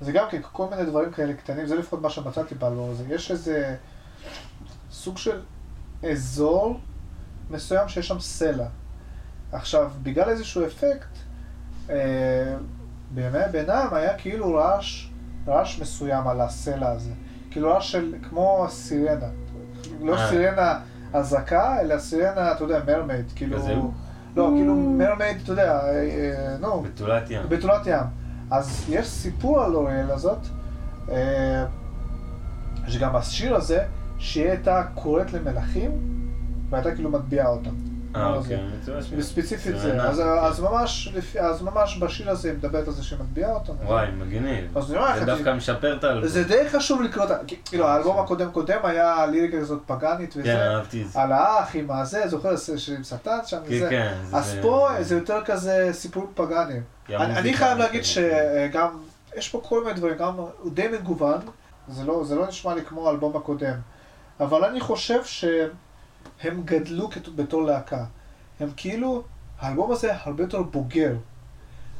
Speaker 3: זה גם כן כל מיני דברים כאלה קטנים, זה לפחות מה שמצאתי באלבום הזה, יש איזה סוג של אזור מסוים שיש שם סלע. עכשיו, בגלל איזשהו אפקט, אה, בימי הביניים היה כאילו רעש, רעש מסוים על הסלע הזה. כאילו רעש של, כמו סירנה. לא
Speaker 2: אה.
Speaker 3: סירנה אזעקה, אלא סירנה, אתה יודע, מרמייד, כאילו... לא, כאילו מרמייד, אתה יודע, אה, אה, נו,
Speaker 2: בתולת ים.
Speaker 3: בתולת ים. אז יש סיפור על אוריאל הזאת, אה, שגם השיר הזה, שהיא הייתה קוראת למלכים, והייתה כאילו מטביעה אותם.
Speaker 2: אה, אוקיי.
Speaker 3: וספציפית
Speaker 2: זה
Speaker 3: אז,
Speaker 2: כן.
Speaker 3: אז, ממש, לפי- אז ממש בשיר הזה היא מדברת על זה שהיא מטביעה אותם.
Speaker 2: וואי, מגניב. זה דווקא משפר את האלבום.
Speaker 3: זה די חשוב לקרוא את ה... כאילו, האלבום הקודם קודם היה ליריקה כזאת פגאנית
Speaker 2: כן,
Speaker 3: וזה,
Speaker 2: אהבתי את זה.
Speaker 3: על האח עם הזה, זוכר, זה עם שטן שם
Speaker 2: כן,
Speaker 3: וזה.
Speaker 2: כן.
Speaker 3: אז פה זה יותר כזה סיפור פגאני. אני, חייב להגיד. שגם, יש פה כל מיני דברים, גם הוא די מגוון, זה לא, זה לא נשמע לי כמו האלבום הקודם, אבל אני חושב שהם גדלו בתור להקה. הם כאילו, האלבום הזה הרבה יותר בוגר.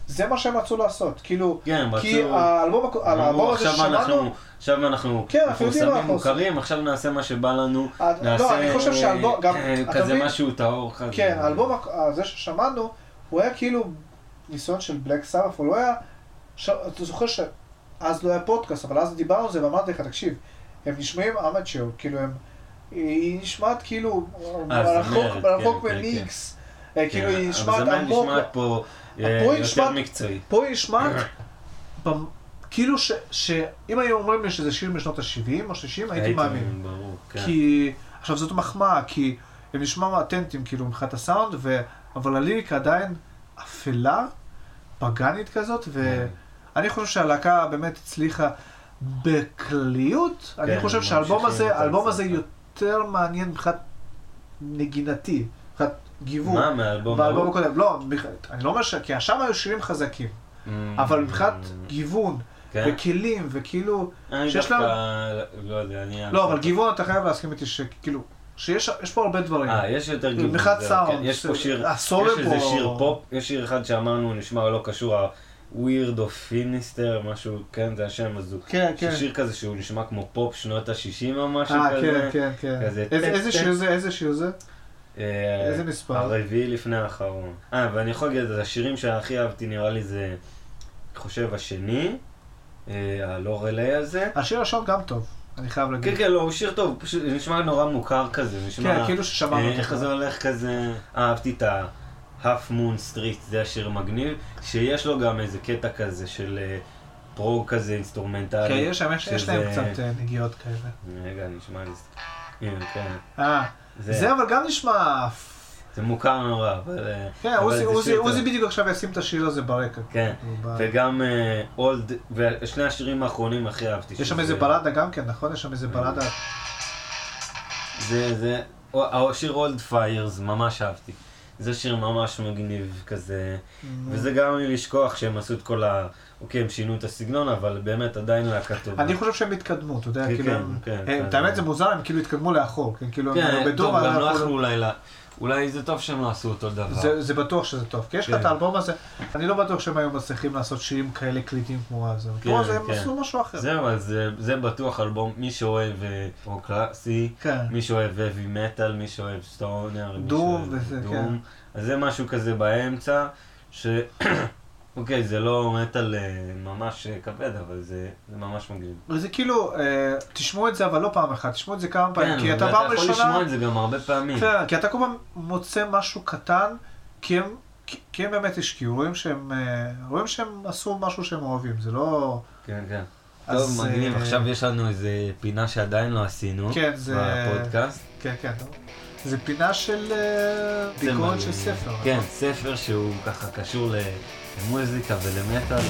Speaker 3: זה מה שהם רצו לעשות, כאילו,
Speaker 2: כן,
Speaker 3: כי
Speaker 2: רצו...
Speaker 3: האלבום, האלבום הזה
Speaker 2: עכשיו
Speaker 3: ששמענו,
Speaker 2: אנחנו, עכשיו אנחנו
Speaker 3: כן,
Speaker 2: מפורסמים. מוכרים, עכשיו נעשה מה שבא לנו,
Speaker 3: אה,
Speaker 2: נעשה
Speaker 3: לא, אני חושב שהאלבום, גם,
Speaker 2: אה, כזה? משהו טהור.
Speaker 3: כן, האלבום הזה ששמענו, הוא היה כאילו ניסיון של בלק סארף, הוא לא היה... ש... אתה זוכר שאז לא היה פודקאסט, אבל אז דיברנו על זה ואמרתי לך, תקשיב, הם נשמעים אמצ'ר, כאילו הם... היא נשמעת כאילו
Speaker 2: אה,
Speaker 3: רחוק, רחוק
Speaker 2: כן, כן,
Speaker 3: ממיקס. אה, כאילו
Speaker 2: כן,
Speaker 3: היא נשמעת עמוק.
Speaker 2: פה אה, יותר
Speaker 3: נשמעת-
Speaker 2: מקצועי.
Speaker 3: פה היא נשמעת... כאילו ש... שאם היו אומרים לי שזה שיר משנות ה-70 או 60, הייתי מאמין.
Speaker 2: ברור, כן.
Speaker 3: כי, עכשיו זאת מחמאה, כי הם נשמע אותנטיים כאילו מבחינת הסאונד, ו... אבל הליריקה עדיין אפלה, פגאנית כזאת, ואני חושב שהלהקה באמת הצליחה בכלליות, אני
Speaker 2: כן,
Speaker 3: חושב שהאלבום הזה, האלבום הזה
Speaker 2: ההצלחה.
Speaker 3: יותר מעניין מבחינת נגינתי, מבחינת גיוון.
Speaker 2: מה, מהאלבום ההוא?
Speaker 3: הקודם, לא, אני לא אומר ש... כי שם היו שירים חזקים,
Speaker 2: Mm,
Speaker 3: אבל מבחינת גיוון,
Speaker 2: כן.
Speaker 3: וכלים, וכאילו,
Speaker 2: אני
Speaker 3: שיש
Speaker 2: דווקא, לא יודע, אני...
Speaker 3: לא, אבל גיוון אתה חייב להסכים איתי שכאילו, שיש יש פה הרבה דברים.
Speaker 2: אה, יש יותר גיוון.
Speaker 3: מבחינת
Speaker 2: זהו,
Speaker 3: סאונד,
Speaker 2: כן, יש פה שיר,
Speaker 3: הסולו
Speaker 2: יש איזה שיר פופ, יש שיר אחד שאמרנו, נשמע לא קשור, ה-Weird of Finistere, משהו, כן, זה השם, אז הוא...
Speaker 3: כן, כן.
Speaker 2: שיר כזה שהוא נשמע כמו פופ שנות ה-60 או משהו
Speaker 3: אה,
Speaker 2: כזה.
Speaker 3: כן, כן, כן.
Speaker 2: כזה
Speaker 3: איזה-. שיר זה? איזה שיר זה?
Speaker 2: אה,
Speaker 3: איזה מספר?
Speaker 2: הרביעי לפני האחרון. אה, ואני יכול להגיד, השירים שהכי אהבתי נראה לי זה, אני חושב, השני, אה, ה Loreley הזה.
Speaker 3: השיר הראשון גם טוב, אני חייב
Speaker 2: כן,
Speaker 3: להגיד.
Speaker 2: כן, לא, הוא שיר טוב, פשוט נשמע נורא מוכר כזה, נשמע...
Speaker 3: כן, כאילו ששמענו
Speaker 2: אה,
Speaker 3: אותו.
Speaker 2: איך זה הולך כזה... אהבתי את ה-Half Moon Street, זה השיר מגניב, שיש לו גם איזה קטע כזה של אה, prog כזה אינסטרומנטלי.
Speaker 3: כן, יש שם- יש- להם קצת אה, נגיעות כאלה.
Speaker 2: רגע, נשמע לי... כן.
Speaker 3: אה,
Speaker 2: זה-
Speaker 3: זה אבל גם נשמע...
Speaker 2: זה מוכר נורא, אבל... אה,
Speaker 3: כן, עוזי-. בדיוק עכשיו ישים את השיר הזה ברקע.
Speaker 2: כן, וגם אולד, ושני השירים האחרונים הכי אהבתי.
Speaker 3: יש שם איזה בלדה גם כן, נכון? יש שם איזה בלדה.
Speaker 2: זה, זה, השיר אולד פיירס, ממש אהבתי. זה שיר ממש מגניב כזה, וזה גרם לי לשכוח שהם עשו את כל ה... אוקיי, הם שינו את הסגנון, אבל באמת עדיין להקה טובה.
Speaker 3: אני חושב שהם התקדמו, אתה יודע,
Speaker 2: כן,
Speaker 3: כאילו,
Speaker 2: כן, כן,
Speaker 3: הם-
Speaker 2: כן.
Speaker 3: את האמת זה מוזר, הם כאילו התקדמו לאחור, כן, כאילו, הם
Speaker 2: כן,
Speaker 3: בדור
Speaker 2: טוב, גם לא יכלו אולי. אולי זה טוב שהם לא עשו אותו דבר.
Speaker 3: זה, זה בטוח שזה טוב, כי יש לך
Speaker 2: כן.
Speaker 3: את האלבום הזה, אני לא בטוח שהם היו מצליחים לעשות שירים כאלה קליטים כמו אז,
Speaker 2: כן,
Speaker 3: כמו זה הם
Speaker 2: כן.
Speaker 3: עשו משהו אחר.
Speaker 2: זהו, אז זה- זה בטוח אלבום, מי שאוהב אה, רוק קלאסי,
Speaker 3: כן.
Speaker 2: מי שאוהב heavy metal, מי שאוהב סטונר, מי
Speaker 3: דום
Speaker 2: שאוהב
Speaker 3: וזה,
Speaker 2: דום.
Speaker 3: כן.
Speaker 2: אז זה משהו כזה באמצע, ש... אוקיי, זה לא מטאל אה, ממש אה, כבד, אבל זה זה ממש מגניב.
Speaker 3: וזה כאילו, אה, תשמעו את זה אבל לא פעם אחת, תשמעו את זה כמה פעמים, כי אתה
Speaker 2: ואתה
Speaker 3: פעם
Speaker 2: יכול
Speaker 3: ראשונה,
Speaker 2: לשמוע את זה גם הרבה פעמים.
Speaker 3: כן, כי אתה כל פעם מוצא משהו קטן, כי הם, כי- כי הם באמת השקיעו, רואים שהם, רואים שהם עשו משהו שהם אוהבים, זה לא...
Speaker 2: כן, כן.
Speaker 3: אז,
Speaker 2: טוב, מגניב.
Speaker 3: אה,
Speaker 2: עכשיו יש לנו איזה פינה שעדיין לא עשינו.
Speaker 3: כן, זה-
Speaker 2: בפודקאסט.
Speaker 3: כן, כן, זה פינה של ביקורת. של ספר.
Speaker 2: כן,
Speaker 3: נכון?
Speaker 2: ספר שהוא ככה קשור ל-
Speaker 4: Música,
Speaker 3: velho, é metal.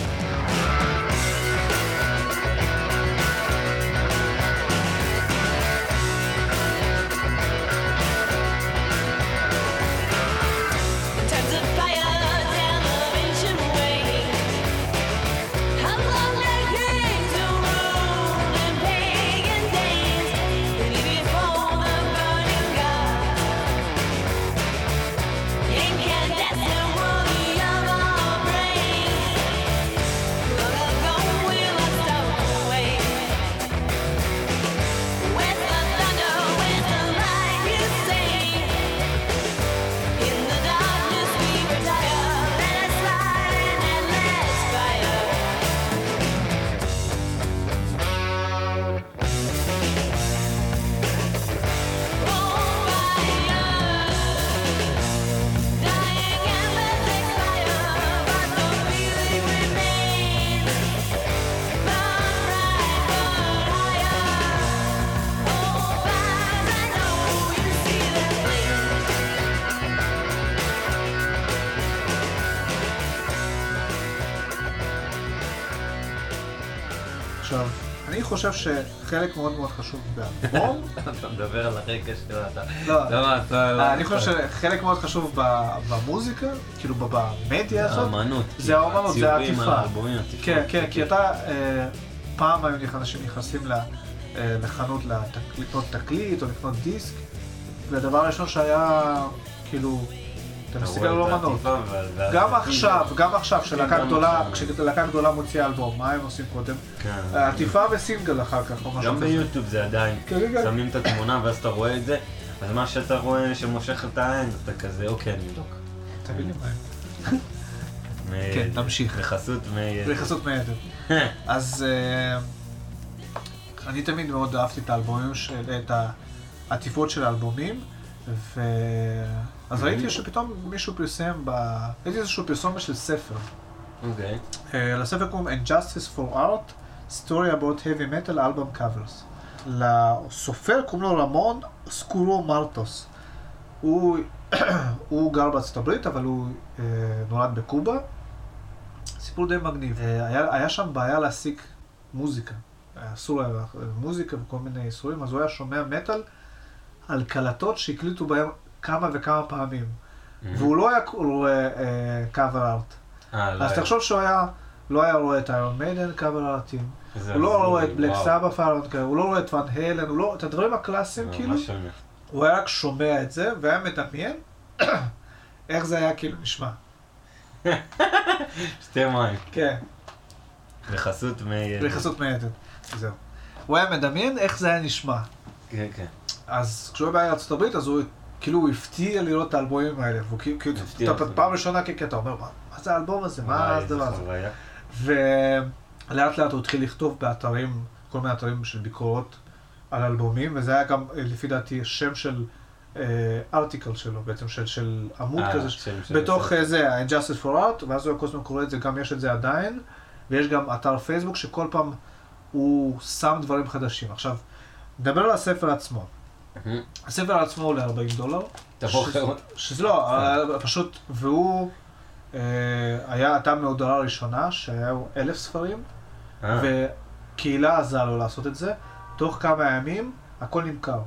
Speaker 3: שחלק מאוד מאוד חשוב באלבום, (laughs)
Speaker 2: אתה מדבר על הרקע שלו, אתה...
Speaker 3: לא,
Speaker 2: למה אתה...
Speaker 3: אני חושב שחלק מאוד חשוב במוזיקה, כאילו במדיה הזאת,
Speaker 2: האמנות.
Speaker 3: זה האמנות, זה
Speaker 2: על
Speaker 3: העטיפה.
Speaker 2: האלבומים, העטיפה.
Speaker 3: כן, כן, כי אתה, אה, פעם היו אנשים נכנסים אה, לחנות לקנות תקליט או לקנות דיסק, והדבר הראשון שהיה, כאילו, אתה מסתכל על אומנות. גם עכשיו, גם עכשיו,
Speaker 2: כן,
Speaker 3: כשלהקה
Speaker 2: גם
Speaker 3: גדולה. כשלהקה גדולה מוציאה אלבום, מה הם עושים קודם?
Speaker 2: כן.
Speaker 3: עטיפה וסינגל אחר כך, או משהו
Speaker 2: גם
Speaker 3: כזה.
Speaker 2: ביוטיוב זה עדיין,
Speaker 3: כן, כן.
Speaker 2: שמים את התמונה ואז אתה רואה את זה, אז מה שאתה רואה שמושך את העין, אתה כזה, אוקיי, אני אבדוק.
Speaker 3: תגיד לי מה הם. כן, תמשיך.
Speaker 2: בחסות מ...
Speaker 3: בחסות מיידר. (laughs) אז אה, אני תמיד מאוד אהבתי את האלבומים, של- את העטיפות של האלבומים, ו... אז ראיתי שפתאום מישהו פרסם, ב... ראיתי איזשהו פרסומת של ספר.
Speaker 2: אוקיי.
Speaker 3: אה, לספר קוראים Injustice for Art, Story about Heavy Metal Album Covers. לסופר קוראים לו רמון סקורו מרטוס. הוא, (clears throat) הוא גר בארצות הברית, אבל הוא אה, נולד בקובה. סיפור די מגניב. אה, היה, היה שם בעיה להשיג מוזיקה. אסור היה מוזיקה וכל מיני איסורים, אז הוא היה שומע מטאל על קלטות שהקליטו בהם כמה וכמה פעמים. והוא לא היה רואה קאבר ארט. אז. תחשוב שהוא היה, לא היה רואה את איירון מיידן קאבר ארטים, הוא לא רואה את בלק. סבא פארון, הוא לא רואה את ואן הלן, הוא לא, את הדברים הקלאסיים כאילו. הוא היה רק שומע את זה, והיה מדמיין (coughs) איך זה היה כאילו נשמע. (laughs)
Speaker 2: שתי מים.
Speaker 3: כן,
Speaker 2: בחסות מי...
Speaker 3: בחסות מיידן, זהו. הוא היה מדמיין איך זה היה נשמע.
Speaker 2: כן, כן.
Speaker 3: אז כשהוא היה בארצות הברית, אז הוא כאילו הוא הפתיע לראות את האלבומים האלה, והוא כאילו, כאילו, אתה. פעם ראשונה, כי אתה אומר, מה זה האלבום הזה, מה הדבר הזה? ולאט לאט הוא התחיל לכתוב באתרים, כל מיני אתרים של ביקורות על אלבומים, וזה היה גם, אה, לפי דעתי, שם של ארטיקל שלו, בעצם של, של עמוד
Speaker 2: אה,
Speaker 3: כזה, בתוך. אה, זה, ה-Injustice for Art, ואז הוא כל הזמן קורא את זה, גם יש את זה עדיין, ויש גם אתר פייסבוק שכל פעם הוא שם דברים חדשים. עכשיו, נדבר על הספר עצמו. הספר עצמו עולה 40 דולר.
Speaker 2: אתה בוחר?
Speaker 3: שזה לא, אה. אה, פשוט, והוא אה, היה, אתה מהודעה הראשונה, שהיו אלף ספרים, וקהילה עזרה לו לעשות את זה, תוך כמה ימים הכל נמכר.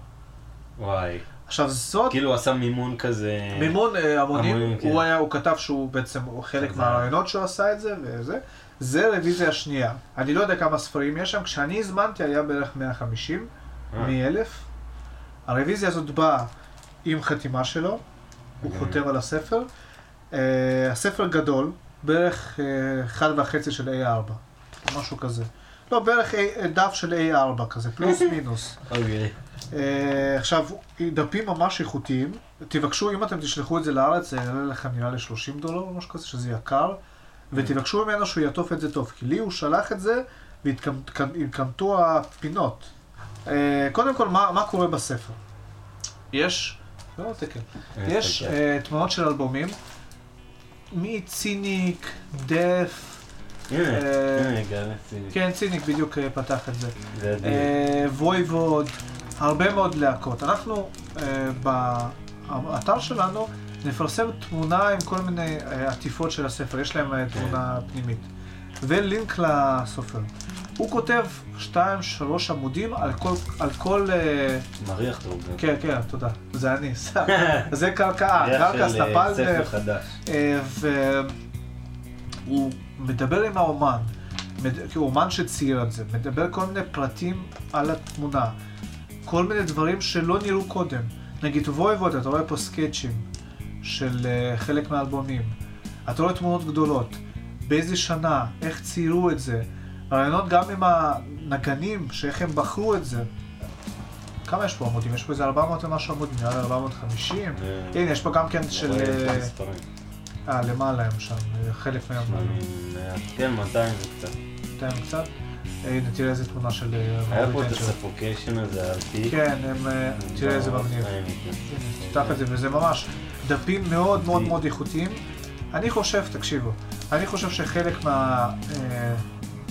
Speaker 2: וואי.
Speaker 3: עכשיו זאת...
Speaker 2: כאילו הוא עשה מימון כזה...
Speaker 3: מימון המונים,
Speaker 2: כן.
Speaker 3: הוא, היה, הוא כתב שהוא בעצם חלק מהרעיונות שהוא עשה את זה וזה. זה רוויזיה שנייה. אני לא יודע כמה ספרים יש שם, כשאני הזמנתי היה בערך 150 מאלף. הרוויזיה הזאת באה עם חתימה שלו, הוא
Speaker 2: Mhm.
Speaker 3: חותם על הספר. Uh, הספר גדול, בערך uh, אחד וחצי של A4, משהו כזה. לא, בערך דף של A4 כזה, פלוס (laughs) מינוס.
Speaker 2: אוקיי.
Speaker 3: Uh, עכשיו, דפים ממש איכותיים. תבקשו, אם אתם תשלחו את זה לארץ, זה יעלה לכם נראה לי 30 דולר או משהו כזה, שזה יקר. ותבקשו ממנו שהוא יעטוף את זה טוב, כי לי הוא שלח את זה והתקמטו הפינות. אה, קודם כל, מה, מה קורה בספר? יש, לא תקן, יש
Speaker 2: כן.
Speaker 3: אה, תמונות של אלבומים מציניק, דף, אה. כן, ציניק בדיוק אה, פתח את זה. אה, וויבוד, הרבה מאוד להקות. אנחנו אה, באתר שלנו נפרסם תמונה עם כל מיני אה, עטיפות של הספר, יש להם אה, תמונה פנימית. ולינק לסופר. הוא כותב 2-3 עמודים על כל, על כל אה,
Speaker 2: מריח טוב.
Speaker 3: כן, כן, תודה. זה אני. (laughs) זה קרקעה, קרקע
Speaker 2: אה,
Speaker 3: סטפלדר.
Speaker 2: חדש.
Speaker 3: אה, והוא מדבר עם האומן, אומן שצייר את זה, מדבר כל מיני פרטים על התמונה, כל מיני דברים שלא נראו קודם. נגיד וויבוד, אתה רואה פה סקצ'ים של אה, חלק מהאלבומים, אתה רואה תמונות גדולות, באיזה שנה, איך ציירו את זה, רעיונות גם עם הנגנים, שאיך הם בחרו את זה. כמה יש פה עמודים? יש פה איזה 400 ומשהו עמודים, נראה לי 450.
Speaker 2: אה,
Speaker 3: הנה, יש פה גם כן של... אה. אה, למעלה הם שם, חלק מהם,
Speaker 2: אה, כן, 200 זה קצת.
Speaker 3: תן קצת. אה, הנה, תראה איזה תמונה של אה,
Speaker 2: היה פה את. הספוקיישן הזה תיק.
Speaker 3: כן, הם, אה, תראה איזה מגניב. הנה, תפתח את זה, וזה ממש דפים מאוד מאוד מאוד איכותיים. אני חושב, תקשיבו, אני חושב שחלק מה...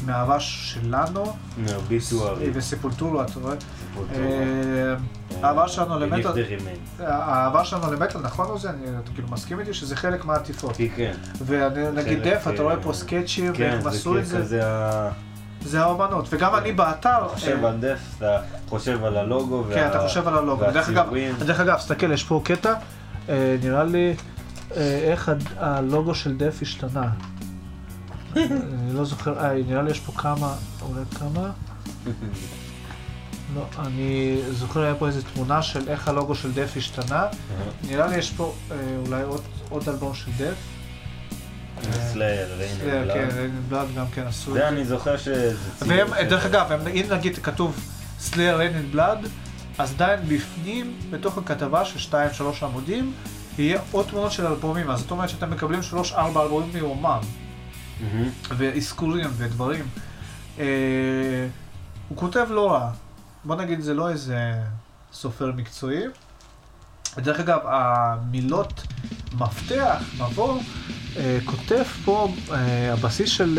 Speaker 3: אה, מהאהבה שלנו,
Speaker 2: מהביטוארי.
Speaker 3: וספולטורו, אתה רואה? אה, האהבה שלנו למטאל, האהבה שלנו למטאל, נכון או זה? אני אתה כאילו מסכים איתי שזה חלק מהעטיפות.
Speaker 2: כן.
Speaker 3: ונגיד
Speaker 2: חלק,
Speaker 3: דף, אתה רואה
Speaker 2: אה,
Speaker 3: פה סקצ'ים,
Speaker 2: כן,
Speaker 3: ואיך עשו את זה. זה האומנות. וגם אני באתר,
Speaker 2: אתה חושב
Speaker 3: אה,
Speaker 2: על דף, אתה חושב על הלוגו.
Speaker 3: כן, אתה חושב על הלוגו. דרך אגב, תסתכל, יש פה קטע, אה, נראה לי אה, איך הלוגו של דף השתנה. אני לא זוכר, אה, נראה לי יש פה כמה, אולי כמה? (laughs) לא, אני זוכר, היה פה איזו תמונה של איך הלוגו של דף השתנה. נראה לי יש פה אה, אולי עוד- עוד אלבום של דף.
Speaker 2: סלייר, ריינר.
Speaker 3: כן, Blood גם כן עשו את
Speaker 2: זה
Speaker 3: זה.
Speaker 2: אני זוכר שזה ציון
Speaker 3: דרך
Speaker 2: של-
Speaker 3: אגב, אם נגיד כתוב Slayer Reign in Blood, אז עדיין בפנים, בתוך הכתבה של 2-3 עמודים, יהיה עוד תמונות של אלבומים. אז זאת אומרת שאתם מקבלים 3-4 אלבומים
Speaker 2: מהמם.
Speaker 3: ואזכורים ודברים. אה, הוא כותב לא רע. בוא נגיד, זה לא איזה סופר מקצועי. דרך אגב, המילות מפתח, מבוא, אה, כותב פה אה, הבסיס של...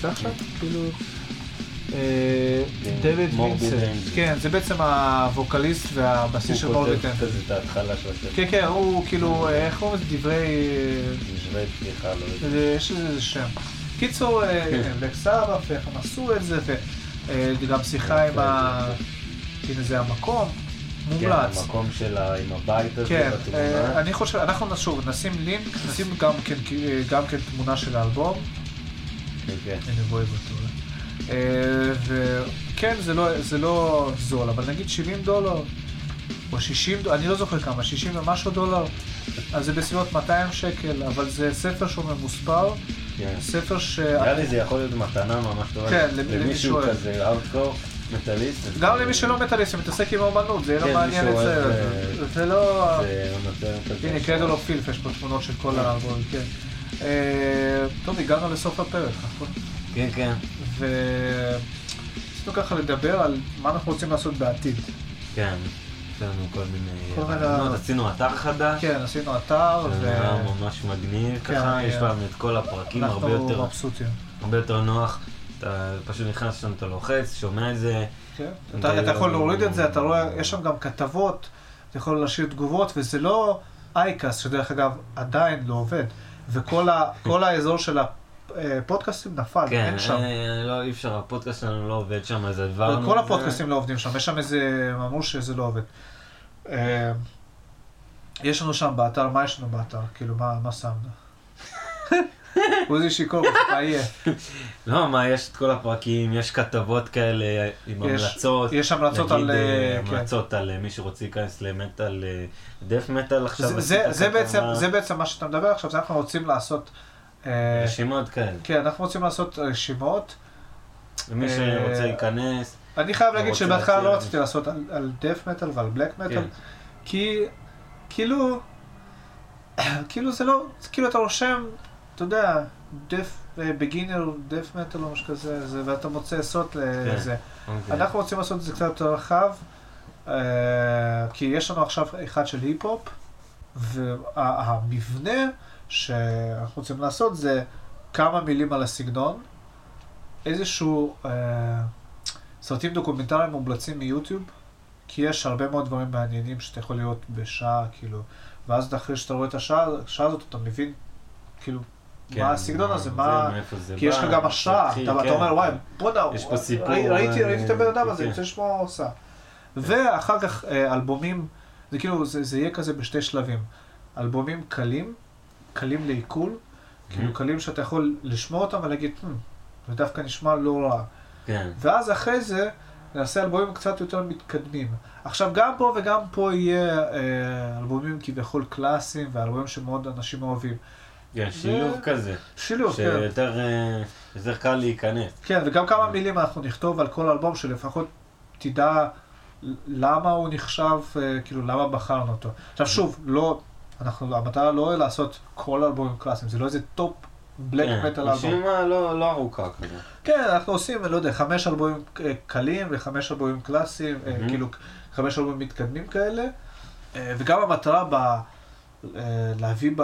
Speaker 3: זה עכשיו? כאילו... אה,
Speaker 2: כן,
Speaker 3: דויד וינסנט. כן, זה בעצם הווקליסט והבסיס של
Speaker 2: הוא
Speaker 3: מורביד
Speaker 2: כותב
Speaker 3: אנג'ל.
Speaker 2: כזה את ההתחלה של הספר.
Speaker 3: כן, כן, הוא כאילו, אה, איך קוראים לזה? דברי... אה,
Speaker 2: משווה פתיחה, לא יודע.
Speaker 3: יש לזה איזה שם. קיצור,
Speaker 2: כן.
Speaker 3: בלק סבא, ואיך הם עשו את זה, וגם שיחה עם ה... הנה זה המקום,
Speaker 2: כן,
Speaker 3: מומלץ.
Speaker 2: המקום שלה עם הבית הזה
Speaker 3: כן,
Speaker 2: בתמונה.
Speaker 3: אה, אני חושב, אנחנו שוב נשים לינק, נשים גם כן, גם כן תמונה של האלבום,
Speaker 2: כן, כן.
Speaker 3: הנה בואי בטוח. וכן, זה לא, זה לא זול, אבל נגיד 70 דולר, או 60 דולר, אני לא זוכר כמה, 60 ומשהו דולר, אז זה בסביבות 200 שקל, אבל זה ספר שהוא ממוספר,
Speaker 2: כן.
Speaker 3: ספר ש...
Speaker 2: נראה לי זה יכול להיות מתנה ממש טובה.
Speaker 3: כן, למי- למי
Speaker 2: למישהו
Speaker 3: שאוהב.
Speaker 2: כזה אאוטקור, מטאליסט.
Speaker 3: גם למי שלא מטאליסט, שמתעסק עם האומנות, זה יהיה
Speaker 2: כן,
Speaker 3: לו מעניין
Speaker 2: מי
Speaker 3: את זה.
Speaker 2: שאוהב,
Speaker 3: זה- לא... הנה, קרדל אוף פילף, יש פה תמונות של כל האלבום, כן. אה, טוב, הגענו לסוף הפרק, נכון?
Speaker 2: כן, כן.
Speaker 3: ורצינו ככה לדבר על מה אנחנו רוצים לעשות בעתיד.
Speaker 2: כן. יש לנו כל מיני
Speaker 3: כל מיני-.
Speaker 2: עשינו אתר חדש.
Speaker 3: כן, עשינו אתר,
Speaker 2: זה נראה ממש מגניב
Speaker 3: כן,
Speaker 2: ככה, יש
Speaker 3: כן.
Speaker 2: לנו את כל הפרקים הרבה יותר
Speaker 3: מבסוטים.
Speaker 2: הרבה יותר נוח. אתה פשוט נכנס שם, אתה לוחץ, שומע את זה.
Speaker 3: כן. אתה אתה יכול להוריד את זה, אתה רואה, יש שם גם כתבות, אתה יכול להשאיר תגובות, וזה לא אייקאסט, שדרך אגב עדיין לא עובד, וכל ה- האזור של הפודקאסטים נפל,
Speaker 2: כן,
Speaker 3: אין שם.
Speaker 2: אה, לא, אי אפשר, הפודקאסט שלנו לא עובד שם, אז עברנו זה.
Speaker 3: כל הפודקאסטים לא עובדים שם, יש שם איזה, הם אמרו שזה לא עובד. אה, יש לנו שם באתר, מה יש לנו באתר? כאילו, מה מה שמנו? (laughs) עוזי שיכור, אתה יהיה. (laughs)
Speaker 2: לא, מה, יש את כל הפרקים, יש כתבות כאלה עם
Speaker 3: יש-
Speaker 2: המלצות.
Speaker 3: יש המלצות על...
Speaker 2: נגיד,
Speaker 3: אה,
Speaker 2: אה,
Speaker 3: כן.
Speaker 2: המלצות על אה, מי שרוצה להיכנס למטאל, אה, דף מטאל עכשיו.
Speaker 3: זה- זה- זה בעצם- זה בעצם מה שאתה מדבר עכשיו, זה אנחנו רוצים לעשות... אה,
Speaker 2: רשימות כאלה.
Speaker 3: כן, אנחנו רוצים לעשות רשימות.
Speaker 2: ומי
Speaker 3: אה,
Speaker 2: שרוצה להיכנס,
Speaker 3: אני חייב להגיד שבהתחלה לא. רציתי לעשות על- על דף מטאל ועל בלק מטאל,
Speaker 2: כן.
Speaker 3: כי כאילו, (clears throat) כאילו זה לא, כאילו אתה רושם, אתה יודע, דף, בגינר, דף מטל או משהו כזה, זה- ואתה מוצא סוט לזה.
Speaker 2: אוקיי.
Speaker 3: אנחנו רוצים לעשות את זה קצת יותר רחב, אה, כי יש לנו עכשיו אחד של היפ-הופ, והמבנה שאנחנו רוצים לעשות זה כמה מילים על הסגנון, איזשהו אה, סרטים דוקומנטריים מומלצים מיוטיוב, כי יש הרבה מאוד דברים מעניינים שאתה יכול לראות בשעה, כאילו, ואז אתה- אחרי שאתה רואה את השעה, השעה הזאת אתה מבין, כאילו,
Speaker 2: כן,
Speaker 3: מה הסגנון הזה, מה...
Speaker 2: זה
Speaker 3: כי יש לך גם השראה, אתה אתה
Speaker 2: כן.
Speaker 3: אומר וואי, בוא'נה, ראיתי
Speaker 2: אה,
Speaker 3: ראיתי את הבן אדם הזה,
Speaker 2: כן.
Speaker 3: אני רוצה לשמוע מה עושה. ואחר כך אה, אלבומים, זה כאילו, זה זה יהיה כזה בשתי שלבים. אלבומים קלים, קלים לעיכול, כאילו קלים שאתה יכול לשמוע אותם ולהגיד, "Hmm, זה דווקא נשמע לא רע.
Speaker 2: כן.
Speaker 3: ואז אחרי זה נעשה אלבומים קצת יותר מתקדמים. עכשיו גם פה וגם פה יהיה אה, אלבומים כביכול קלאסיים ואלבומים שמאוד אנשים אוהבים.
Speaker 2: כן, שילוב כזה.
Speaker 3: שילוב, כן.
Speaker 2: שיותר אה, יותר קל להיכנס.
Speaker 3: כן, וגם כמה מילים אנחנו נכתוב על כל אלבום שלפחות תדע למה הוא נחשב, אה, כאילו למה בחרנו אותו. עכשיו שוב, לא, אנחנו, המטרה לא לעשות כל אלבומים קלאסיים, זה לא איזה top בלק
Speaker 2: כן,
Speaker 3: מטאל אלבום.
Speaker 2: רשימה לא לא ארוכה כזה.
Speaker 3: כן, אנחנו עושים, לא יודע, חמש אלבומים אה, קלים וחמש אלבומים קלאסיים,
Speaker 2: מהמם.
Speaker 3: כאילו חמש אלבומים מתקדמים כאלה, אה, וגם המטרה ב... להביא ב...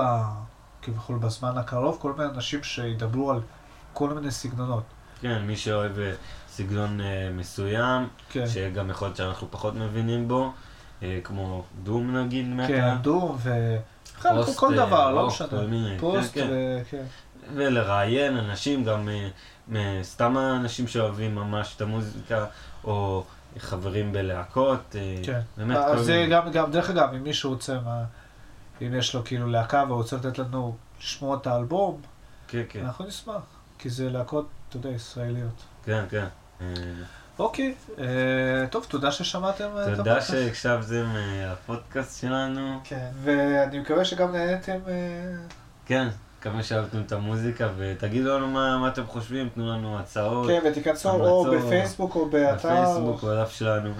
Speaker 3: כביכול בזמן הקרוב כל מיני אנשים שידברו על כל מיני סגנונות.
Speaker 2: כן, מי שאוהב סגנון מסוים,
Speaker 3: כן.
Speaker 2: שגם יכול להיות שאנחנו פחות מבינים בו, כמו דום נגיד,
Speaker 3: כן,
Speaker 2: מטה,
Speaker 3: דום ו... בכלל,
Speaker 2: פוסט,
Speaker 3: כל
Speaker 2: אה,
Speaker 3: דבר, לא משנה.
Speaker 2: מיני,
Speaker 3: פוסט,
Speaker 2: כן, כן.
Speaker 3: כן.
Speaker 2: ולראיין אנשים, גם אה, סתם אנשים שאוהבים ממש את המוזיקה, או חברים בלהקות, אה,
Speaker 3: כן.
Speaker 2: באמת כל
Speaker 3: זה. גם, גם, דרך אגב, אם מישהו רוצה, מה, אם יש לו כאילו להקה והוא רוצה לתת לנו לשמוע את האלבום,
Speaker 2: כן, כן,
Speaker 3: אנחנו נשמח, כי זה להקות, אתה יודע, ישראליות.
Speaker 2: כן, כן.
Speaker 3: אוקיי, אה, טוב, תודה ששמעתם את
Speaker 2: תודה
Speaker 3: הפודקאסט.
Speaker 2: שהקשבתם אה, לפודקאסט שלנו.
Speaker 3: כן, ואני מקווה שגם נהניתם. אה,
Speaker 2: כן, מקווה שאהבתם את המוזיקה, ותגידו לנו מה מה אתם חושבים, תנו לנו הצעות.
Speaker 3: כן, ותיכנסו או בפייסבוק או באתר.
Speaker 2: בפייסבוק, בדף שלנו.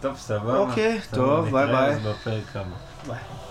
Speaker 2: טוב, סבבה.
Speaker 3: אוקיי, טוב, ביי
Speaker 2: נתראה
Speaker 3: ביי.
Speaker 2: בפרק הבא.
Speaker 3: ביי.